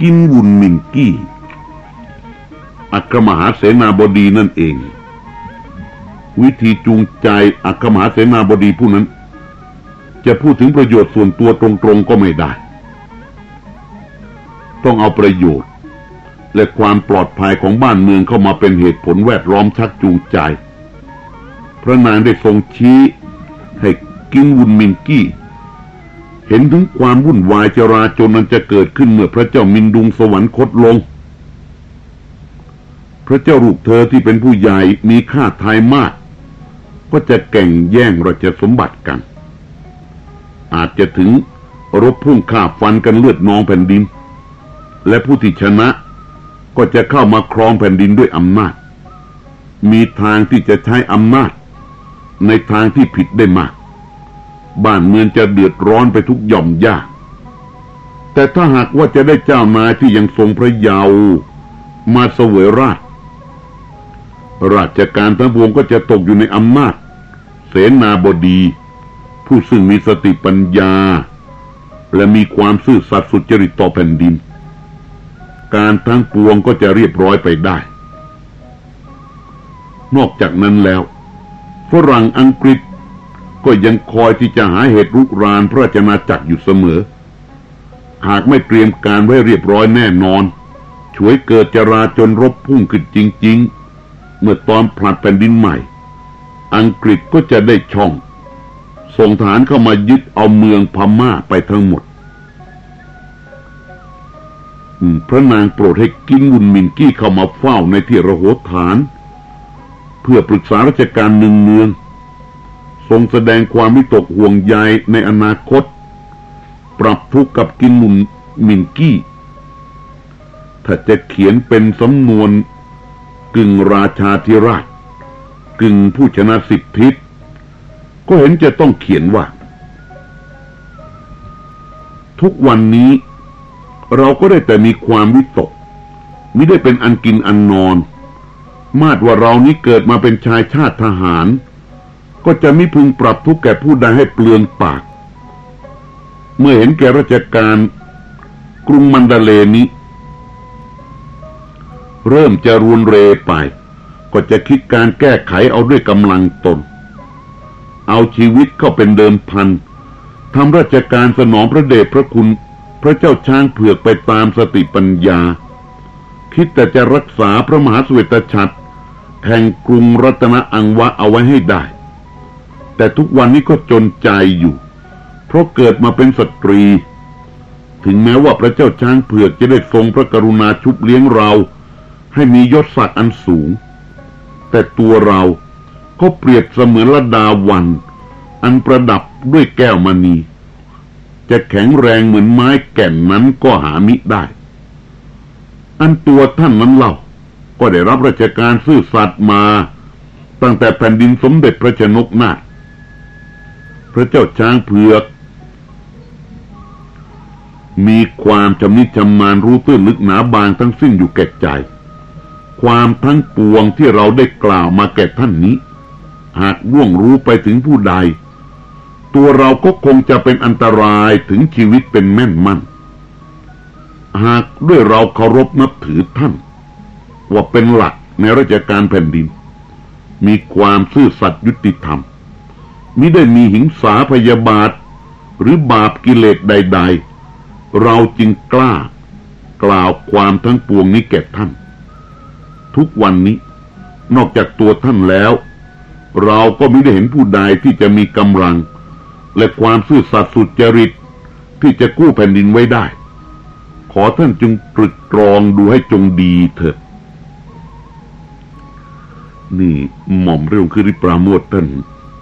กินวุนมิงกี้ อัครมหาเสนาบดีนั่นเอง วิธีจูงใจอัครมหาเสนาบดีผู้นั้น จะพูดถึงประโยชน์ส่วนตัวตรงๆก็ไม่ได้ ต้องเอาประโยชน์ และความปลอดภัยของบ้านเมืองเข้ามาเป็นเหตุผลแวดล้อมชักจูงใจ พระนางได้ทรงชี้ให้กินวุนมิงกี้ เห็นถึงความวุ่นวายจราจนนั้นจะเกิดขึ้นเมื่อพระเจ้ามินดุงสวรรคตลง พระเจ้าลูกเธอที่เป็นผู้ใหญ่มีค่าทายมาก ก็จะแก่งแย่งราชสมบัติกัน อาจจะถึงรบพุ่งข่าฟันกันเลือดนองแผ่นดิน และผู้ที่ชนะก็จะเข้ามาครองแผ่นดินด้วยอำนาจ มีทางที่จะใช้อำนาจ ในทางที่ผิดได้มาก บ้านเมืองจะเดือดร้อนไปทุกหย่อมยากแต่ถ้าหากว่าจะได้เจ้านายที่ยังทรงพระเยาว์มาเสวยราช ราชการทั้งปวงก็จะตกอยู่ในอำนาจ เสนาบดี ผู้ซึ่งมีสติปัญญา และมีความซื่อสัตย์สุจริตต่อแผ่นดิน การทั้งปวงก็จะเรียบร้อยไปได้ นอกจากนั้นแล้ว ฝรั่งอังกฤษ ก็ยังคอยที่จะหาเหตุรุกรานพระราชนาจักรอยู่เสมอ หากไม่เตรียมการไว้เรียบร้อยแน่นอน ช่วยเกิดจราจนรบพุ่งขึ้นจริง ๆ เมื่อตอนผลัดแผ่นดินใหม่ อังกฤษก็จะได้ช่อง ส่งฐานเข้ามายึดเอาเมืองพม่าไปทั้งหมดพระนางโปรดให้กินวุนมินกี้เข้ามาเฝ้าในที่ระโหฐาน เพื่อปรึกษาราชการหนึ่งเมือง ทรงแสดงความวิตกห่วงใยในอนาคต ปรับทุกข์กับกินมุนมินกี้ ถ้าจะเขียนเป็นสำนวนกึ่งราชาธิราช กึ่งผู้ชนะสิบทิศก็เห็นจะต้องเขียนว่า ทุกวันนี้ เราก็ได้แต่มีความวิตกมิได้เป็นอันกินอันนอน มาดว่าเรานี้เกิดมาเป็นชายชาติทหาร ก็จะไม่พึงปรับทุกแก่ผู้ใดให้เปลืองปาก เมื่อเห็นแก่ราชการกรุงมันดาเลนี้ เริ่มจะรุนเรไป ก็จะคิดการแก้ไขเอาด้วยกำลังตน เอาชีวิตเข้าเป็นเดิมพันทำราชการสนองพระเดชพระคุณ พระเจ้าช้างเผือกไปตามสติปัญญา คิดแต่จะรักษาพระมหาสเวตฉัตรแห่งกรุงรัตนอังวะเอาไว้ให้ได้ แต่ทุกวันนี้ก็จนใจอยู่ เพราะเกิดมาเป็นสตรี ถึงแม้ว่าพระเจ้าช้างเผือกจะได้ทรงพระกรุณาชุบเลี้ยงเรา ให้มียศศักดิ์อันสูง แต่ตัวเราก็เปรียบเสมือนระดาวัน อันประดับด้วยแก้วมณี จะแข็งแรงเหมือนไม้แก่นนั้นก็หามิได้ อันตัวท่านนั้นเล่าก็ได้รับราชการซื่อสัตย์มา ตั้งแต่แผ่นดินสมเด็จพระชนกนาถ พระเจ้าช้างเผือก มีความชำนิชำนาญรู้ตื้นลึกหนาบางทั้งสิ้นอยู่แก่ใจ ความทั้งปวงที่เราได้กล่าวมาแก่ท่านนี้ หากร่วงรู้ไปถึงผู้ใด ตัวเราก็คงจะเป็นอันตรายถึงชีวิตเป็นแม่นมั่น หากด้วยเราเคารพนับถือท่าน ว่าเป็นหลักในราชการแผ่นดิน มีความซื่อสัตย์ยุติธรรม มิได้มีหิงสาพยาบาท หรือบาปกิเลสใด ๆ เราจึงกล้ากล่าวความทั้งปวงนี้แก่ท่าน ทุกวันนี้นอกจากตัวท่านแล้ว เราก็ไม่ได้เห็นผู้ใดที่จะมีกำลัง และความซื่อสัตย์สุจริตที่จะกู้แผ่นดินไว้ได้ ขอท่านจึงตรึกตรองดูให้จงดีเถิดนี่หม่อมเรื่องคือริปราโมทท่าน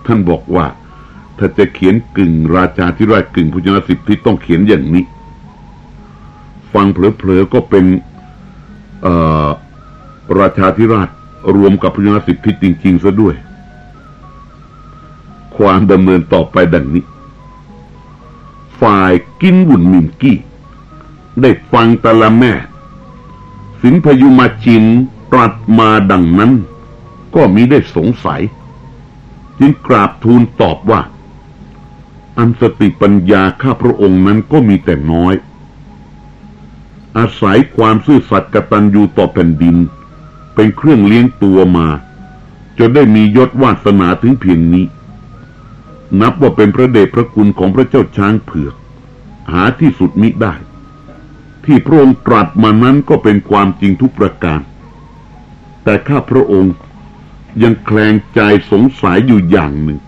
ท่านบอกว่า ถ้าจะเขียนกึ่งราชาธิราชกึ่งพุชนสิทธิต้องเขียนอย่างนี้ ฟังเผลอๆก็เป็นราชาธิราชรวมกับพุชนสิทธิจริง ๆซะด้วย ความดำเนินต่อไปดังนี้ ฝ่ายกินบุญมิมกี้ ได้ฟังตะละแม่ สินพยุมาจินตรัสมาดังนั้น ก็มิได้สงสัย จึงกราบทูลตอบว่า อันสติปัญญาข้าพระองค์นั้นก็มีแต่น้อย อาศัยความซื่อสัตย์กตัญญูต่อแผ่นดิน เป็นเครื่องเลี้ยงตัวมาจนได้มียศวาสนาถึงเพียงนี้ นับว่าเป็นพระเดชพระคุณของพระเจ้าช้างเผือก หาที่สุดมิได้ ที่พระองค์ตรัสมานั้นก็เป็นความจริงทุกประการ แต่ข้าพระองค์ ยังแคลงใจสงสัยอยู่อย่างหนึ่ง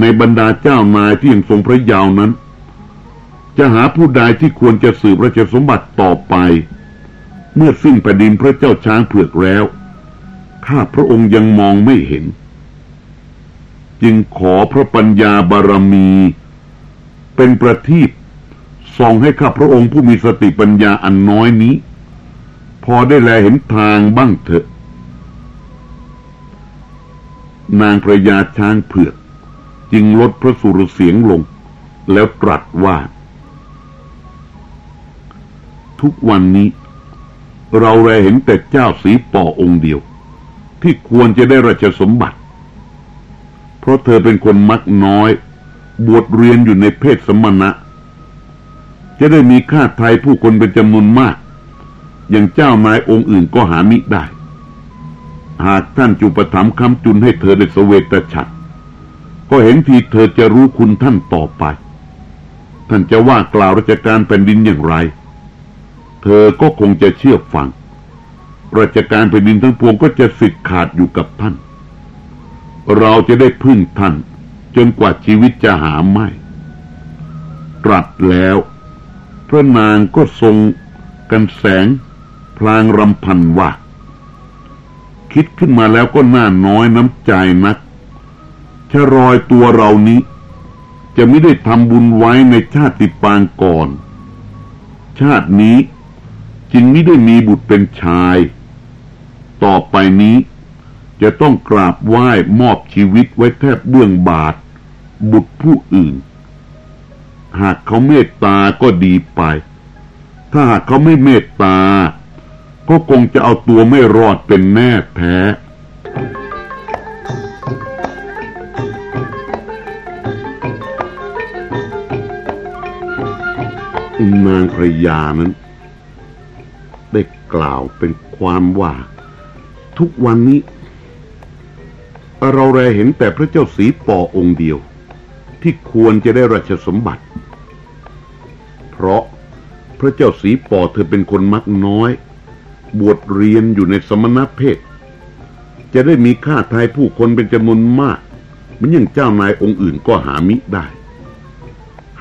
ในบรรดาเจ้านายที่ยังทรงพระยาวนั้น จะหาผู้ใดที่ควรจะสืบราชสมบัติต่อไป เมื่อสิ้นแผ่นดินพระเจ้าช้างเผือกแล้ว ข้าพระองค์ยังมองไม่เห็น จึงขอพระปัญญาบารมี เป็นประทีปส่องให้ข้าพระองค์ผู้มีสติปัญญาอันน้อยนี้ พอได้แลเห็นทางบ้างเถอะ นางพระยาช้างเผือก จึงลดพระสุรเสียงลง แล้วตรัสว่า ทุกวันนี้ เราแลเห็นแต่เจ้าสีป่อองค์เดียว ที่ควรจะได้ราชสมบัติ เพราะเธอเป็นคนมักน้อย บวชเรียนอยู่ในเพศสมณะ จะได้มีค่าไทยผู้คนเป็นจำนวนมาก อย่างเจ้านายองค์อื่นก็หามิได้ หากท่านจุปถัมคำจุนให้เธอได้สเวตฉัตรก็เห็นทีเธอจะรู้คุณท่านต่อไป ท่านจะว่ากล่าวราชการแผ่นดินอย่างไร เธอก็คงจะเชื่อฟังราชการแผ่นดินทั้งปวงก็จะสิทธิ์ขาดอยู่กับท่าน เราจะได้พึ่งท่าน จนกว่าชีวิตจะหาไม่ตรัสแล้ว พระนางก็ทรงกันแสง พลางรำพันว่า คิดขึ้นมาแล้วก็น่าน้อยน้ำใจนักชะรอยตัวเรานี้ จะไม่ได้ทำบุญไว้ในชาติปางก่อน ชาตินี้จึงไม่ได้มีบุตรเป็นชาย ต่อไปนี้จะต้องกราบไหว้มอบชีวิตไว้แทบเบื้องบาท บุตรผู้อื่น หากเขาเมตตาก็ดีไป ถ้าหากเขาไม่เมตตา ก็คงจะเอาตัวไม่รอดเป็นแน่แท้นางพระยานั้น ได้กล่าวเป็นความว่า ทุกวันนี้ เราแลเห็นแต่พระเจ้าสีปอองค์เดียว ที่ควรจะได้ราชสมบัติ เพราะพระเจ้าสีปอเธอเป็นคนมักน้อย บวชเรียนอยู่ในสมณเพศ จะได้มีค่าทายผู้คนเป็นจำนวนมาก เหมือนอย่างเจ้านายองค์อื่นก็หามิได้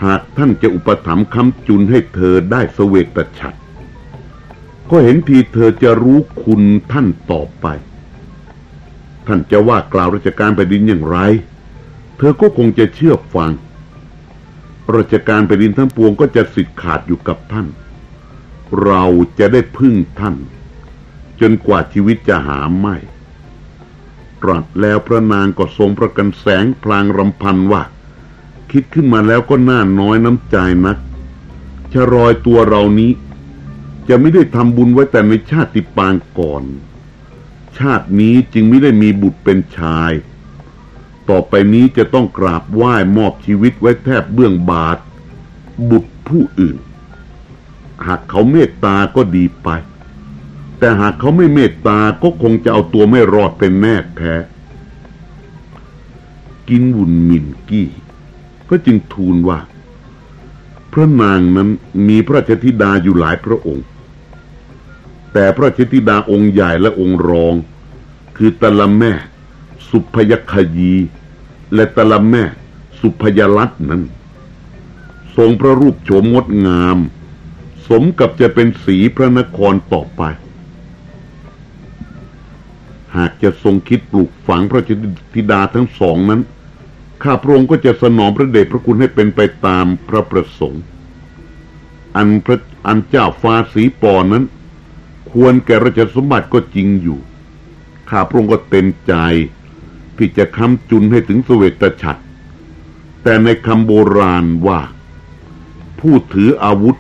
หากท่านจะอุปถัมภ์คำจุนให้เธอได้สเวตฉัตรก็เห็นทีเธอจะรู้คุณท่านต่อไป ท่านจะว่ากล่าวราชการแผ่นดินอย่างไร เธอก็คงจะเชื่อฟังราชการแผ่นดินทั้งปวงก็จะสิทธิ์ขาดอยู่กับท่าน เราจะได้พึ่งท่าน จนกว่าชีวิตจะหาไม่ ตรัสแล้วพระนางก็ทรงประกันแสงพลางรำพันว่า คิดขึ้นมาแล้วก็น่าน้อยน้ำใจนักชะรอยตัวเรานี้ จะไม่ได้ทำบุญไว้แต่ในชาติปางก่อน ชาตินี้จึงไม่ได้มีบุตรเป็นชาย ต่อไปนี้จะต้องกราบไหว้มอบชีวิตไว้แทบเบื้องบาท บุตรผู้อื่น หากเขาเมตตาก็ดีไป แต่หากเขาไม่เมตตาก็คงจะเอาตัวไม่รอดเป็นแน่แท้ กินวุ่นมินกี้ ก็จึงทูลว่า พระนางนั้นมีพระชธิดาอยู่หลายพระองค์ แต่พระชิติดาองค์ใหญ่และองค์รอง คือตะละแม่ สุพยคยี และตะละแม่ สุพยรัตนั้น ทรงพระรูปโฉมงดงาม สมกับจะเป็นสีพระนครต่อไป หากจะทรงคิดปลูกฝังพระชิติดาทั้งสองนั้น ข้าพระองค์ก็จะสนองพระเดชพระคุณให้เป็นไปตามพระประสงค์ อันพระอันเจ้าฟ้าสีปอนั้น ควรแก่ราชสมบัติก็จริงอยู่ ข้าพระองค์ก็เต็มใจที่จะคำจุนให้ถึงสเวตฉัตรแต่ในคำโบราณว่า ผู้ถืออาวุธ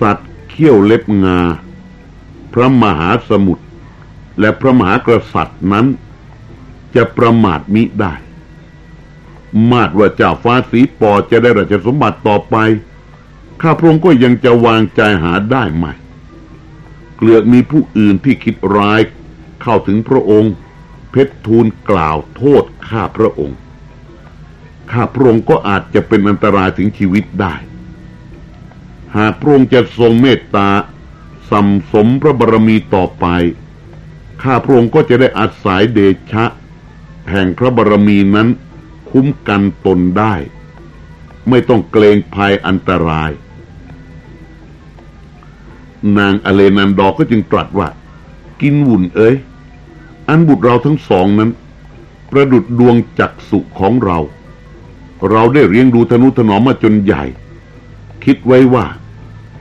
สัตว์เขี้ยวเล็บงา พระมหาสมุทรและพระมหากษัตริย์นั้น จะประมาทมิได้ มาดว่าเจ้าฟ้าสีปอจะได้ราชสมบัติต่อไป ข้าพระองค์ก็ยังจะวางใจหาได้ไหม เกลือกมีผู้อื่นที่คิดร้ายเข้าถึงพระองค์ เพชรทูลกล่าวโทษข้าพระองค์ ข้าพระองค์ก็อาจจะเป็นอันตรายถึงชีวิตได้ หากพระองค์จะทรงเมตตาสัมสมพระบารมีต่อไปข้าพระองค์ก็จะได้อาศัยเดชะ แห่งพระบารมีนั้นคุ้มกันตนได้ ไม่ต้องเกรงภัยอันตราย นางอเลนันดอก็จึงตรัสว่า กินวุ่นเอ้ย อันบุตรเราทั้งสองนั้น ประดุดดวงจักสุของเรา เราได้เลี้ยงดูธนุถนอมมาจนใหญ่ คิดไว้ว่า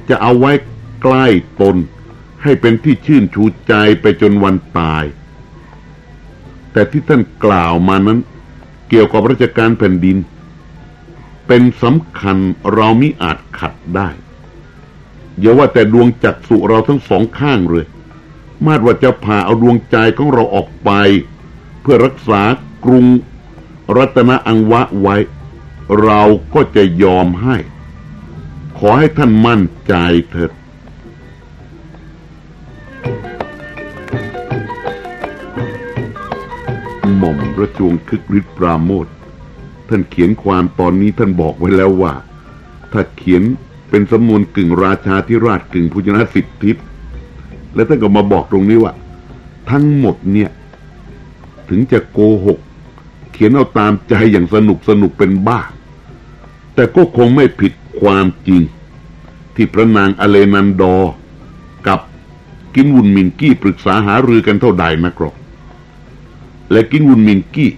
จะเอาไว้ใกล้ตน ให้เป็นที่ชื่นชูใจไปจนวันตาย แต่ที่ท่านกล่าวมานั้น เกี่ยวกับราชการแผ่นดิน เป็นสำคัญเรามิอาจขัดได้อย่าว่าแต่ดวงจักสุเราทั้งสองข้างเลย มาดว่าจะพาเอาดวงใจของเราออกไป เพื่อรักษากรุงรัตนอังวะไว้ เราก็จะยอมให้ อให้ท่านมั่นใจเถิดหม่อมประจวงคึกฤทธิ์ปราโมทท่านเขียนความตอนนี้ท่านบอกไว้แล้วว่า ถ้าเขียนเป็นสำนวนกึ่งราชาธิราชกึ่งพุชนะสิทธิและท่านก็มาบอกตรงนี้ว่า ทั้งหมดเนี่ย ถึงจะโกหก เขียนเอาตามใจอย่างสนุกสนุกเป็นบ้า แต่ก็คงไม่ผิด ความจริง ที่พระนางอเลนันดอ กับกินวุนมินกี้ปรึกษาหารือกันเท่าใดนักหรอก และกินวุนมินกี้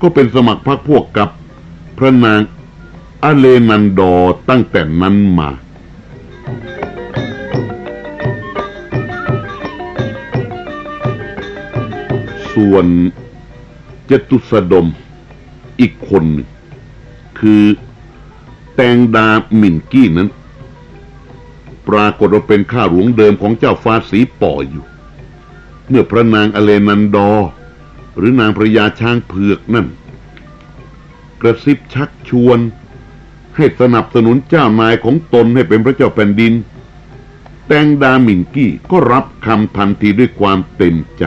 ก็เป็นสมัครพรรคพวกกับพระนางอเลนันดอตั้งแต่นั้นมาส่วนเจตุสดมอีกคน คือ แตงดาหมินกี้นั้น ปรากฏว่าเป็นข้าหลวงเดิมของเจ้าฟ้าสีป่ออยู่ เมื่อพระนางอเลนันดอ หรือนางพระยาช้างเผือกนั่น กระซิบชักชวนให้สนับสนุนเจ้านายของตนให้เป็นพระเจ้าแผ่นดิน แตงดาหมิงกี้ก็รับคำทันทีด้วยความเต็มใจ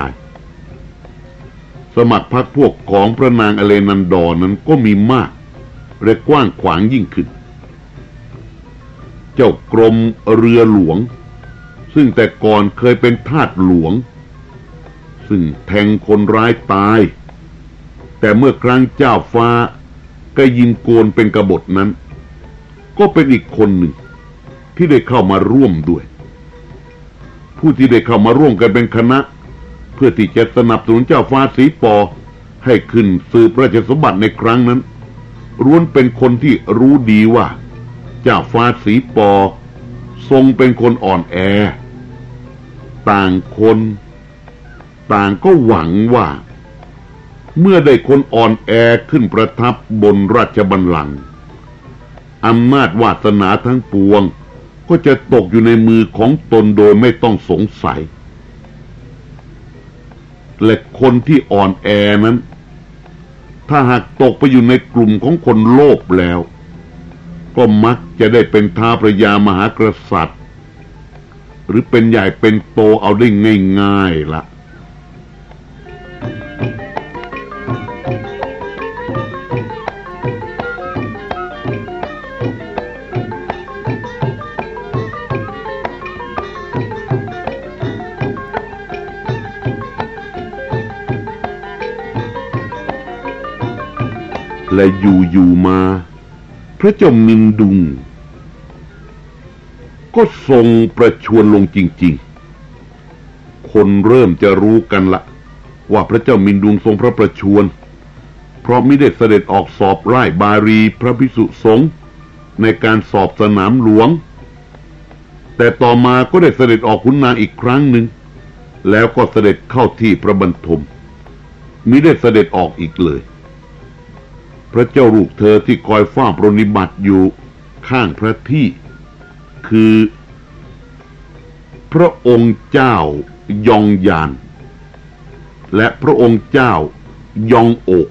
สมัครพรรคพวกของพระนางอเลนันดอนั้นก็มีมาก และกว้างขวางยิ่งขึ้น เจ้ากรมเรือหลวง ซึ่งแต่ก่อนเคยเป็นทาสหลวง ซึ่งแทงคนร้ายตาย แต่เมื่อครั้งเจ้าฟ้าก็ยิงโกนเป็นกบฏนั้น ก็เป็นอีกคนหนึ่งที่ได้เข้ามาร่วมด้วย ผู้ที่ได้เข้ามาร่วมกันเป็นคณะ เพื่อที่จะสนับสนุนเจ้าฟ้าสีปอให้ขึ้นสืบราชสมบัติในครั้งนั้นร้วนเป็นคนที่รู้ดีว่า เจ้าฟ้าสีปอ ทรงเป็นคนอ่อนแอ ต่างคน ต่างก็หวังว่า เมื่อได้คนอ่อนแอขึ้นประทับบนราชบัลลังก์อำนาจวาสนาทั้งปวง ก็จะตกอยู่ในมือของตนโดยไม่ต้องสงสัย และคนที่อ่อนแอนั้น ถ้าหากตกไปอยู่ในกลุ่มของคนโลภแล้ว ก็มักจะได้เป็นท้าพระยามหากษัตริย์ หรือเป็นใหญ่เป็นโตเอาได้ง่ายๆละและอยู่อยู่มา พระเจ้ามินดุง ก็ทรงประชวนลงจริง ๆ คนเริ่มจะรู้กันละ ว่าพระเจ้ามินดุงทรงพระประชวน เพราะม่ได้เสด็จออกสอบไล่บารีพระพิสุสงฆ์ในการสอบสนามหลวง แต่ต่อมาก็ได้เสด็จออกขุนนางอีกครั้งหนึ่ง แล้วก็เสด็จเข้าที่พระบรรทมมิได้เสด็จออกอีกเลย พระเจ้าลูกเธอที่คอยเฝ้าปรนิบัติอยู่ข้างพระที่ คือพระองค์เจ้ายองยาน และพระองค์เจ้ายองโอก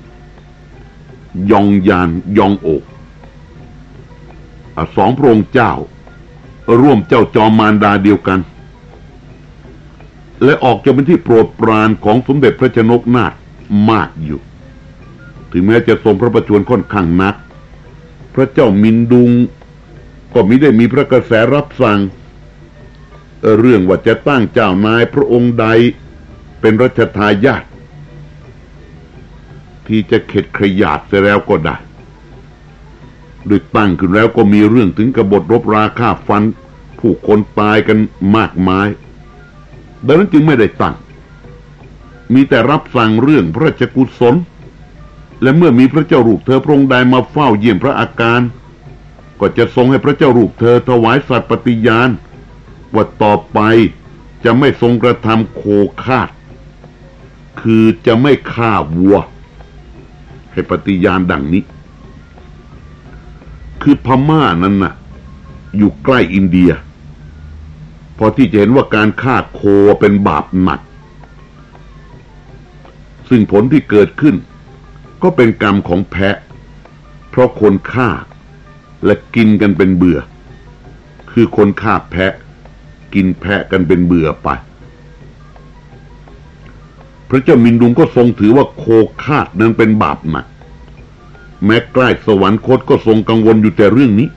ยองยานยองโอกสองพระองค์เจ้า ร่วมเจ้าจอมมารดาเดียวกัน และออกจะเป็นที่โปรดปรานของสมเด็จพระชนกนาถมากอยู่ ถึงแม้จะทรงพระประชวรค่อนข้างนัก พระเจ้ามินดุง ก็มิได้มีพระกระแสรับสั่ง เรื่องว่าจะตั้งเจ้านายพระองค์ใดเป็นรัชทายาทที่จะเข็ดขยาดเสียแล้วก็ได้โดยตั้งขึ้นแล้วก็มีเรื่องถึงกบฏรบราฆ่าฟัน ผู้คนตายกันมากมาย ดังนั้นจึงไม่ได้ตั้ง มีแต่รับสั่งเรื่องพระราชกุศล และเมื่อมีพระเจ้าลูกเธอพระองค์ใดมาเฝ้าเยี่ยมพระอาการ ก็จะทรงให้พระเจ้าลูกเธอถวายสัตย์ปฏิญาณว่าต่อไปจะไม่ทรงกระทำโคคาดคือจะไม่ฆ่าวัว ให้ปฏิญาณดังนี้ คือพม่านั้นน่ะ อยู่ใกล้อินเดีย พอที่จะเห็นว่าการฆ่าโคเป็นบาปหนัก ซึ่งผลที่เกิดขึ้น ก็เป็นกรรมของแพะ เพราะคนฆ่า และกินกันเป็นเบื่อ คือคนฆ่าแพะ กินแพะกันเป็นเบื่อไป พระเจ้ามินดุงก็ทรงถือว่าโคคาดนั้นเป็นบาปหนักแม้ใกล้สวรรคตก็ทรงกังวลอยู่แต่เรื่องนี้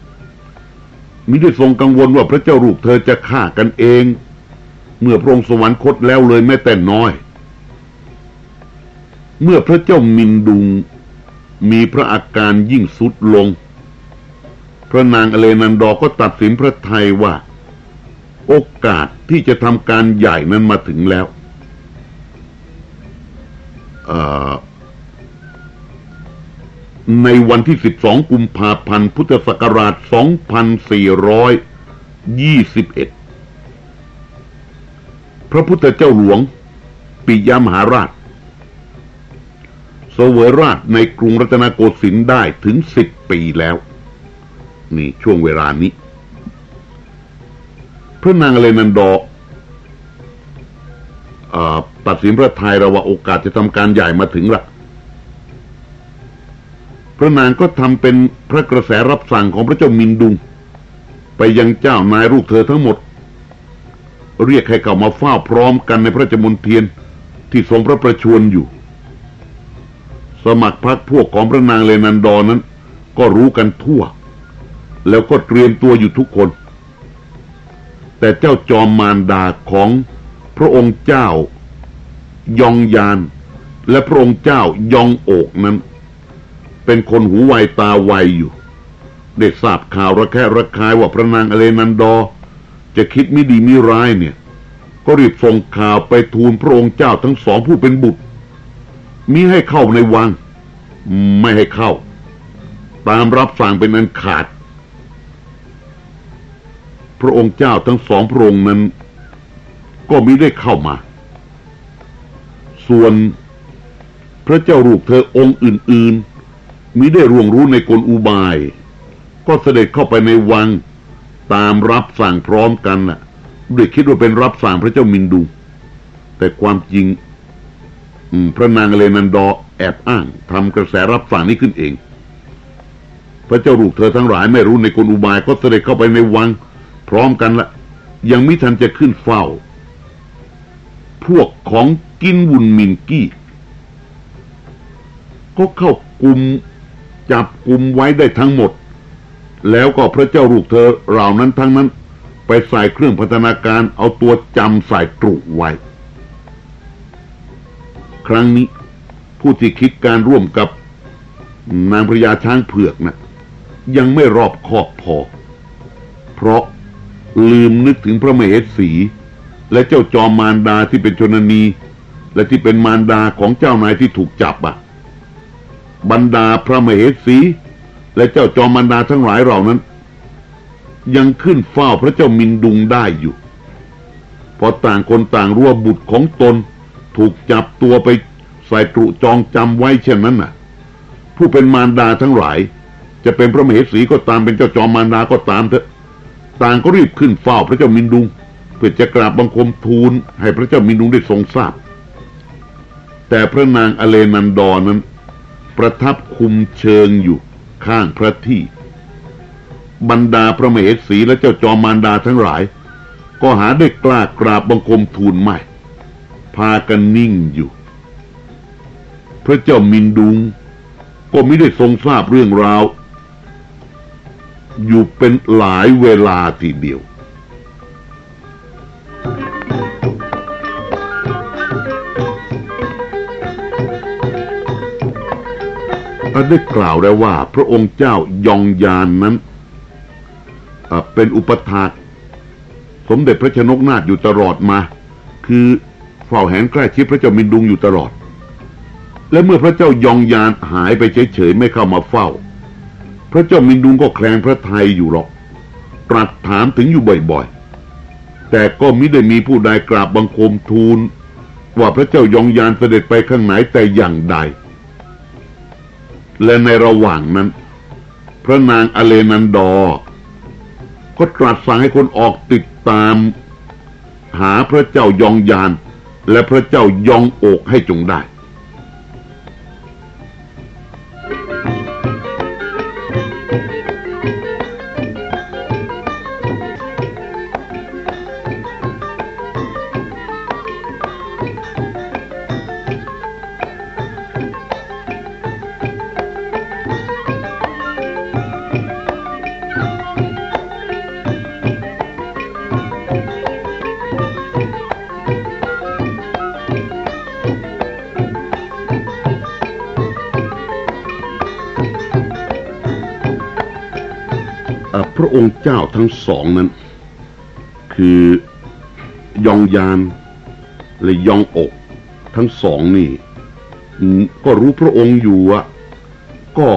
มิได้ทรงกังวลว่าพระเจ้าลูกเธอจะฆ่ากันเอง เมื่อพระองค์สวรรคตแล้วเลยแม้แต่น้อย เมื่อพระเจ้ามินดุงมีพระอาการยิ่งสุดลง พระนางอเลนันดอก็ตัดสินพระไทยว่า โอกาสที่จะทำการใหญ่นั้นมาถึงแล้วในวันที่ 12 กุมภาพันธ์ พุทธศักราช 2421 พระพุทธเจ้าหลวง ปิยมหาราช วยราชในกรุงรัตนโกสินทร์ได้ถึง10ปีแล้ว นี่ช่วงเวลานี้ พระนางเลนันดอตัดสินพระทัยราว่าโอกาสจะทำการใหญ่มาถึงละพระนางก็ทำเป็นพระกระแสรับสั่งของพระเจ้ามินดุง ไปยังเจ้านายลูกเธอทั้งหมด เรียกให้เข้ามาเฝ้าพร้อมกันในพระจมนเทียนที่ทรงพระประชวรอยู่ สมัครพรรคพวกของพระนางเลนันดอนนั้น ก็รู้กันทั่ว แล้วก็เตรียมตัวอยู่ทุกคน แต่เจ้าจอมมารดาของพระองค์เจ้ายองยาน และพระองค์เจ้ายองโอกนั้น เป็นคนหูไวตาไวอยู่ได้ทราบข่าวระแคะระคายว่าพระนางอเลนันดอ จะคิดไม่ดีไม่ร้ายเนี่ย ก็รีบส่งข่าวไปทูลพระองค์เจ้าทั้งสองผู้เป็นบุตร มิให้เข้าในวัง ไม่ให้เข้า ตามรับสั่งเป็นอันขาด พระองค์เจ้าทั้งสองพระองค์นั้น ก็มิได้เข้ามา ส่วนพระเจ้าลูกเธอองค์อื่น ๆมิได้ร่วงรู้ในกลอุบาย ก็เสด็จเข้าไปในวังตามรับสั่งพร้อมกันน่ะด้วยคิดว่าเป็นรับสั่งพระเจ้ามินดู แต่ความจริง พระนางเลนันดอแอบอ้างทำกระแสรับสั่งนี้ขึ้นเอง พระเจ้าลูกเธอทั้งหลายไม่รู้ในกลอุบายก็เสด็จเข้าไปในวัง พร้อมกันละยังมิทันจะขึ้นเฝ้า พวกของกินวุนมินกี้ ก็เข้ากลุ่มจับกลุ่มไว้ได้ทั้งหมด แล้วก็พระเจ้าลูกเธอเหล่านั้นทั้งนั้น ไปใส่เครื่องพัฒนาการเอาตัวจำใส่ตรุไว้ ครั้งนี้ ผู้ที่คิดการร่วมกับนางพระยาช้างเผือกนะยังไม่รอบคอบพอ เพราะลืมนึกถึงพระมเหสี และเจ้าจอมมารดาที่เป็นชนนี และที่เป็นมารดาของเจ้านายที่ถูกจับอะ บรรดาพระมเหสี และเจ้าจอมมารดาทั้งหลายเหล่านั้น ยังขึ้นเฝ้าพระเจ้ามินดุงได้อยู่ พอต่างคนต่างรู้ว่าบุตรของตน ถูกจับตัวไปใส่ตรุจองจำไว้เช่นนั้นน่ะ ผู้เป็นมารดาทั้งหลาย จะเป็นพระมเหสีก็ตามเป็นเจ้าจอมมารดาก็ตามเถอะ ต่างก็รีบขึ้นเฝ้าพระเจ้ามินดุง เพื่อจะกราบบังคมทูลให้พระเจ้ามินดุงได้ทรงทราบ แต่พระนางอเลนันดอนั้น ประทับคุมเชิงอยู่ข้างพระที่ บรรดาพระมเหสีและเจ้าจอมมารดาทั้งหลาย ก็หาได้กล้ากราบบังคมทูลไม่ พากันนิ่งอยู่ พระเจ้ามินดุง ก็ไม่ได้ทรงทราบเรื่องราว อยู่เป็นหลายเวลาทีเดียวได้กล่าวแล้วว่า พระองค์เจ้ายองยานนั้นเป็นอุปถากสมเด็จพระชนกนาถอยู่ตลอดมา คือ เฝ้าแหนใกล้ชิดพระเจ้ามินดุงอยู่ตลอด และเมื่อพระเจ้ายองยานหายไปเฉยๆไม่เข้ามาเฝ้า พระเจ้ามินดุงก็แคลงพระไทยอยู่หรอก ตรัสถามถึงอยู่บ่อยๆ แต่ก็มิได้มีผู้ใดกราบบังคมทูล ว่าพระเจ้ายองยานเสด็จไปข้างไหนแต่อย่างใด และในระหว่างนั้น พระนางอเลนันดอ ก็ตรัสสั่งให้คนออกติดตาม หาพระเจ้ายองยาน และพระเจ้ายองโอกให้จงได้ ระองค์เจ้าทั้งสองนั้น คือยองยานและยองอกทั้งสองนี่ก็รู้พระองค์อยู่อะก็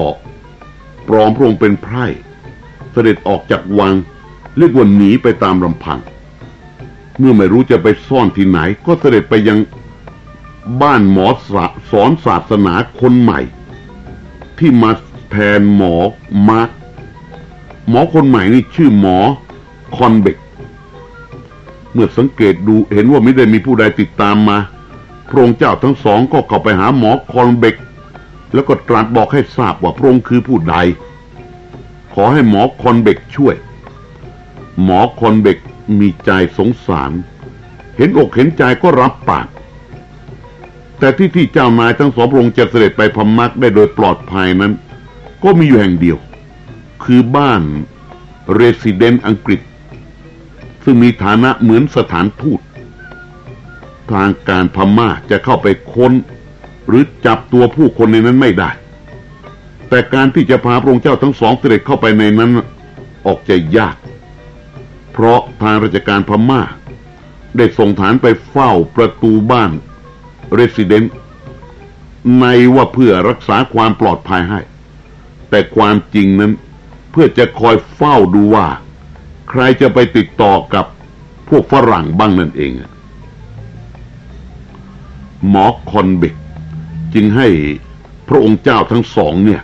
ปลอมพระองค์เป็นไพร่ เสด็จออกจากวังเรียกว่าหนีไปตามลำพัง เมื่อไม่รู้จะไปซ่อนที่ไหน ก็เสด็จไปยังบ้านหมอสสอนศาสนาคนใหม่ ที่มาแทนหมอมาร์ค หมอคนใหม่นี่ชื่อหมอคอนเบกเมื่อสังเกตดูเห็นว่าไม่ได้มีผู้ใดติดตามมา พระองค์เจ้าทั้งสองก็เข้าไปหาหมอคอนเบกแล้วก็ตรัสบอกให้ทราบว่าพระองค์คือผู้ใด ขอให้หมอคอนเบกช่วย หมอคอนเบกมีใจสงสาร เห็นอกเห็นใจก็รับปาก แต่ที่ที่เจ้านายทั้งสองพระองค์จะเสด็จไปพมักได้โดยปลอดภัยนั้น ก็มีอยู่แห่งเดียว คือบ้านเรส i เดนต์อังกฤษ ซึ่งมีฐานะเหมือนสถานทูต ทางการพม่าจะเข้าไปค้น หรือจับตัวผู้คนในนั้นไม่ได้ แต่การที่จะพาพระองค์เจ้าทั้งสองเสด็จเข้าไปในนั้นออกจะยาก เพราะทางราชการพม่า ได้ส่งฐานไปเฝ้าประตูบ้านเรส i เดนต์ในว่าเพื่อรักษาความปลอดภัยให้ แต่ความจริงนั้น เพื่อจะคอยเฝ้าดูว่า ใครจะไปติดต่อกับพวกฝรั่งบ้างนั่นเองหมอคอนเบกจึงให้พระองค์เจ้าทั้งสองเนี่ย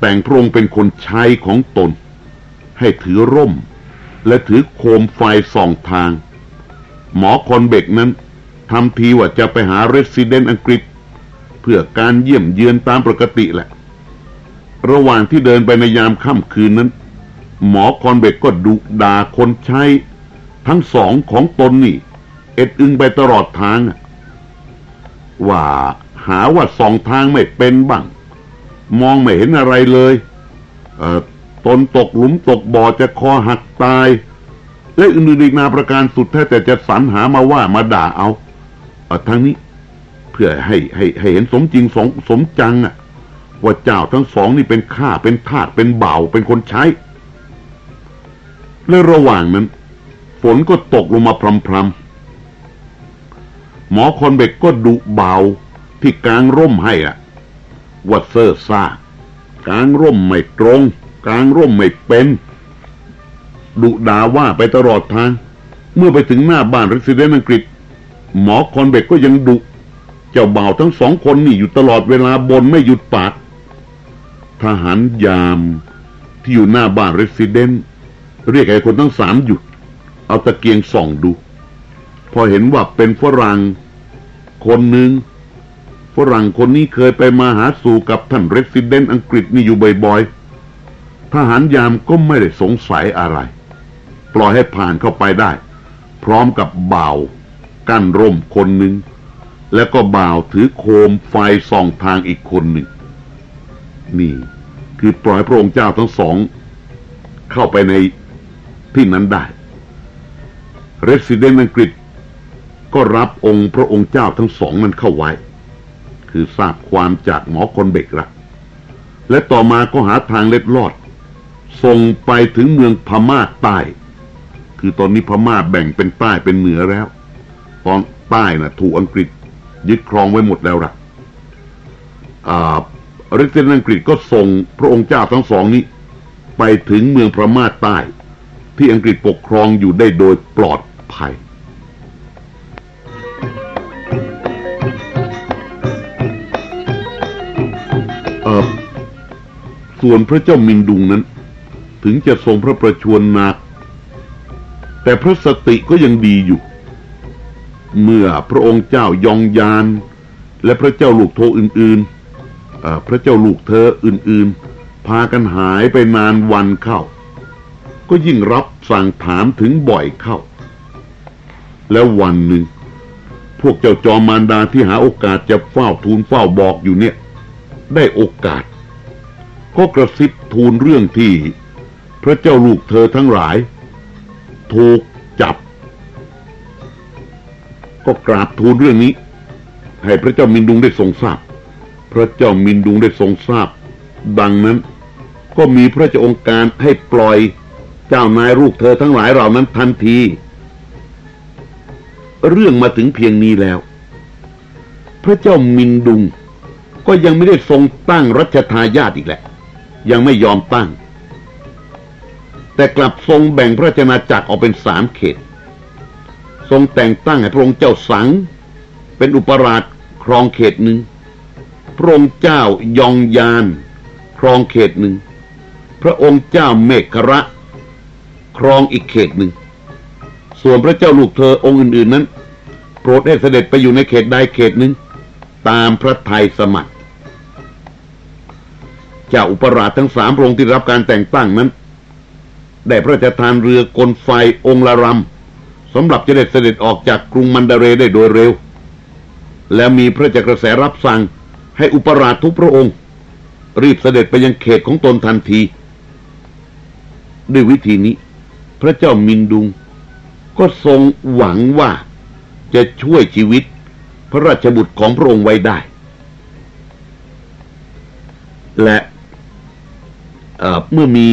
แต่งพระองค์เป็นคนใช้ของตน ให้ถือร่ม และถือโคมไฟส่องทาง หมอคอนเบกนั้นทำทีว่าจะไปหา resident อังกฤษ เพื่อการเยี่ยมเยือนตามปกติแหละ ระหว่างที่เดินไปในยามค่ำคืนนั้น หมอคอนเบกก็ดุด่าคนใช้ ทั้งสองของตนนี่ เอ็ดอึงไปตลอดทาง ว่าหาว่าส่องทางไม่เป็นบ้าง มองไม่เห็นอะไรเลยเอ่อตนตกหลุมตกบ่อจะคอหักตาย และอื่นๆอีกนาประการสุดแท้แต่จะสรรหามาว่ามาด่าเอาเออทางนี้ เพื่อให้ให้ให้เห็นสมจริงสมสมจังอะ ว่าเจ้าทั้งสองนี่เป็นข้าเป็นทาสเป็นเบาเป็นคนใช้ และระหว่างนั้น ฝนก็ตกลงมาพรำๆหมอคอนเบกก็ดุเบาที่กลางร่มให้อะว่าเซอร์ซ่ากลางร่มไม่ตรง กลางร่มไม่เป็นดุด่าว่าไปตลอดทาง เมื่อไปถึงหน้าบ้านรัสเดนอังกฤษ หมอคอนเบกก็ยังดุเจ้าบ่าวทั้งสองคนนี่อยู่ตลอดเวลาบนไม่หยุดปาก ทหารยามที่อยู่หน้าบ้านเรสซิเดนต์เรียกไอ้คนทั้งสามหยุด เอาตะเกียงส่องดู พอเห็นว่าเป็นฝรั่งคนหนึ่งฝรั่งคนนี้เคยไปมาหาสู่กับท่านเรสซิเดนต์อังกฤษนี่อยู่บ่อยๆ ทหารยามก็ไม่ได้สงสัยอะไร ปล่อยให้ผ่านเข้าไปได้ พร้อมกับบ่าว กั้นร่มคนหนึ่ง แล้วก็บ่าวถือโคมไฟส่องทางอีกคนหนึ่ง นี่ คือปล่อยพระองค์เจ้าทั้งสอง เข้าไปในที่นั้นได้เรสซิเดนต์อังกฤษ ก็รับองค์พระองค์เจ้าทั้งสองนั้นเข้าไว้ คือทราบความจากหมอคนเบกละและต่อมาก็หาทางเล็ดลอด ส่งไปถึงเมืองพม่าใต้ คือตอนนี้พม่าแบ่งเป็นใต้เป็นเหนือแล้ว ตอนใต้นะ่ะถูกอังกฤษยึดครองไว้หมดแล้วละอ่า เรสเซนอังกฤษก็ส่งพระองค์เจ้าทั้งสองนี้ ไปถึงเมืองพระม่าใต้ ที่อังกฤษปกครองอยู่ได้โดยปลอดภัยเออส่วนพระเจ้ามิงดุงนั้น ถึงจะทรงพระประชวรหนัก แต่พระสติก็ยังดีอยู่ เมื่อพระองค์เจ้ายองยาน และพระเจ้าลูกโทอื่นๆ พระเจ้าลูกเธออื่นๆ พากันหายไปนานวันเข้า ก็ยิ่งรับสั่งถามถึงบ่อยเข้า แล้ววันหนึ่ง พวกเจ้าจอมมารดาที่หาโอกาสจะเฝ้าทูลเฝ้าบอกอยู่เนี่ย ได้โอกาส ก็กระซิบทูลเรื่องที่ พระเจ้าลูกเธอทั้งหลาย ถูกจับ ก็กราบทูลเรื่องนี้ ให้พระเจ้ามินดุงได้ทรงทราบ ระเจ้ามินดุงได้ทรงทราบ ดังนั้นก็มีพระเจ้าองค์การให้ปล่อยเจ้านายลูกเธอทั้งหลายเหล่านั้นทันที เรื่องมาถึงเพียงนี้แล้ว พระเจ้ามินดุง ก็ยังไม่ได้ทรงตั้งรัชทายาทอีกแหละ ยังไม่ยอมตั้ง แต่กลับทรงแบ่งพระราชนาจักรออกเป็นสามเขต ทรงแต่งตั้งให้พระองค์เจ้าสัง เป็นอุปราชครองเขตหนึ่ง พระองค์เจ้ายองยาน ครองเขตหนึ่ง พระองค์เจ้าเมฆระ ครองอีกเขตหนึ่ง ส่วนพระเจ้าลูกเธอองค์อื่น ๆนั้น โปรดให้เสด็จไปอยู่ในเขตใดเขตหนึ่ง ตามพระไทยสมัครเจ้าอุปราชทั้งสามพระองค์ที่รับการแต่งตั้งนั้น ได้พระราชทานเรือกลไฟองค์ละรำสำหรับจะได้เสด็จออกจากกรุงมันดาเรได้โดยเร็ว และมีพระจักรแสรับสั่ง ให้อุปราชทุกพระองค์ รีบเสด็จไปยังเขตของตนทันที ด้วยวิธีนี้ พระเจ้ามินดุง ก็ทรงหวังว่าจะช่วยชีวิตพระราชบุตรของพระองค์ไว้ได้ และเเมื่อมี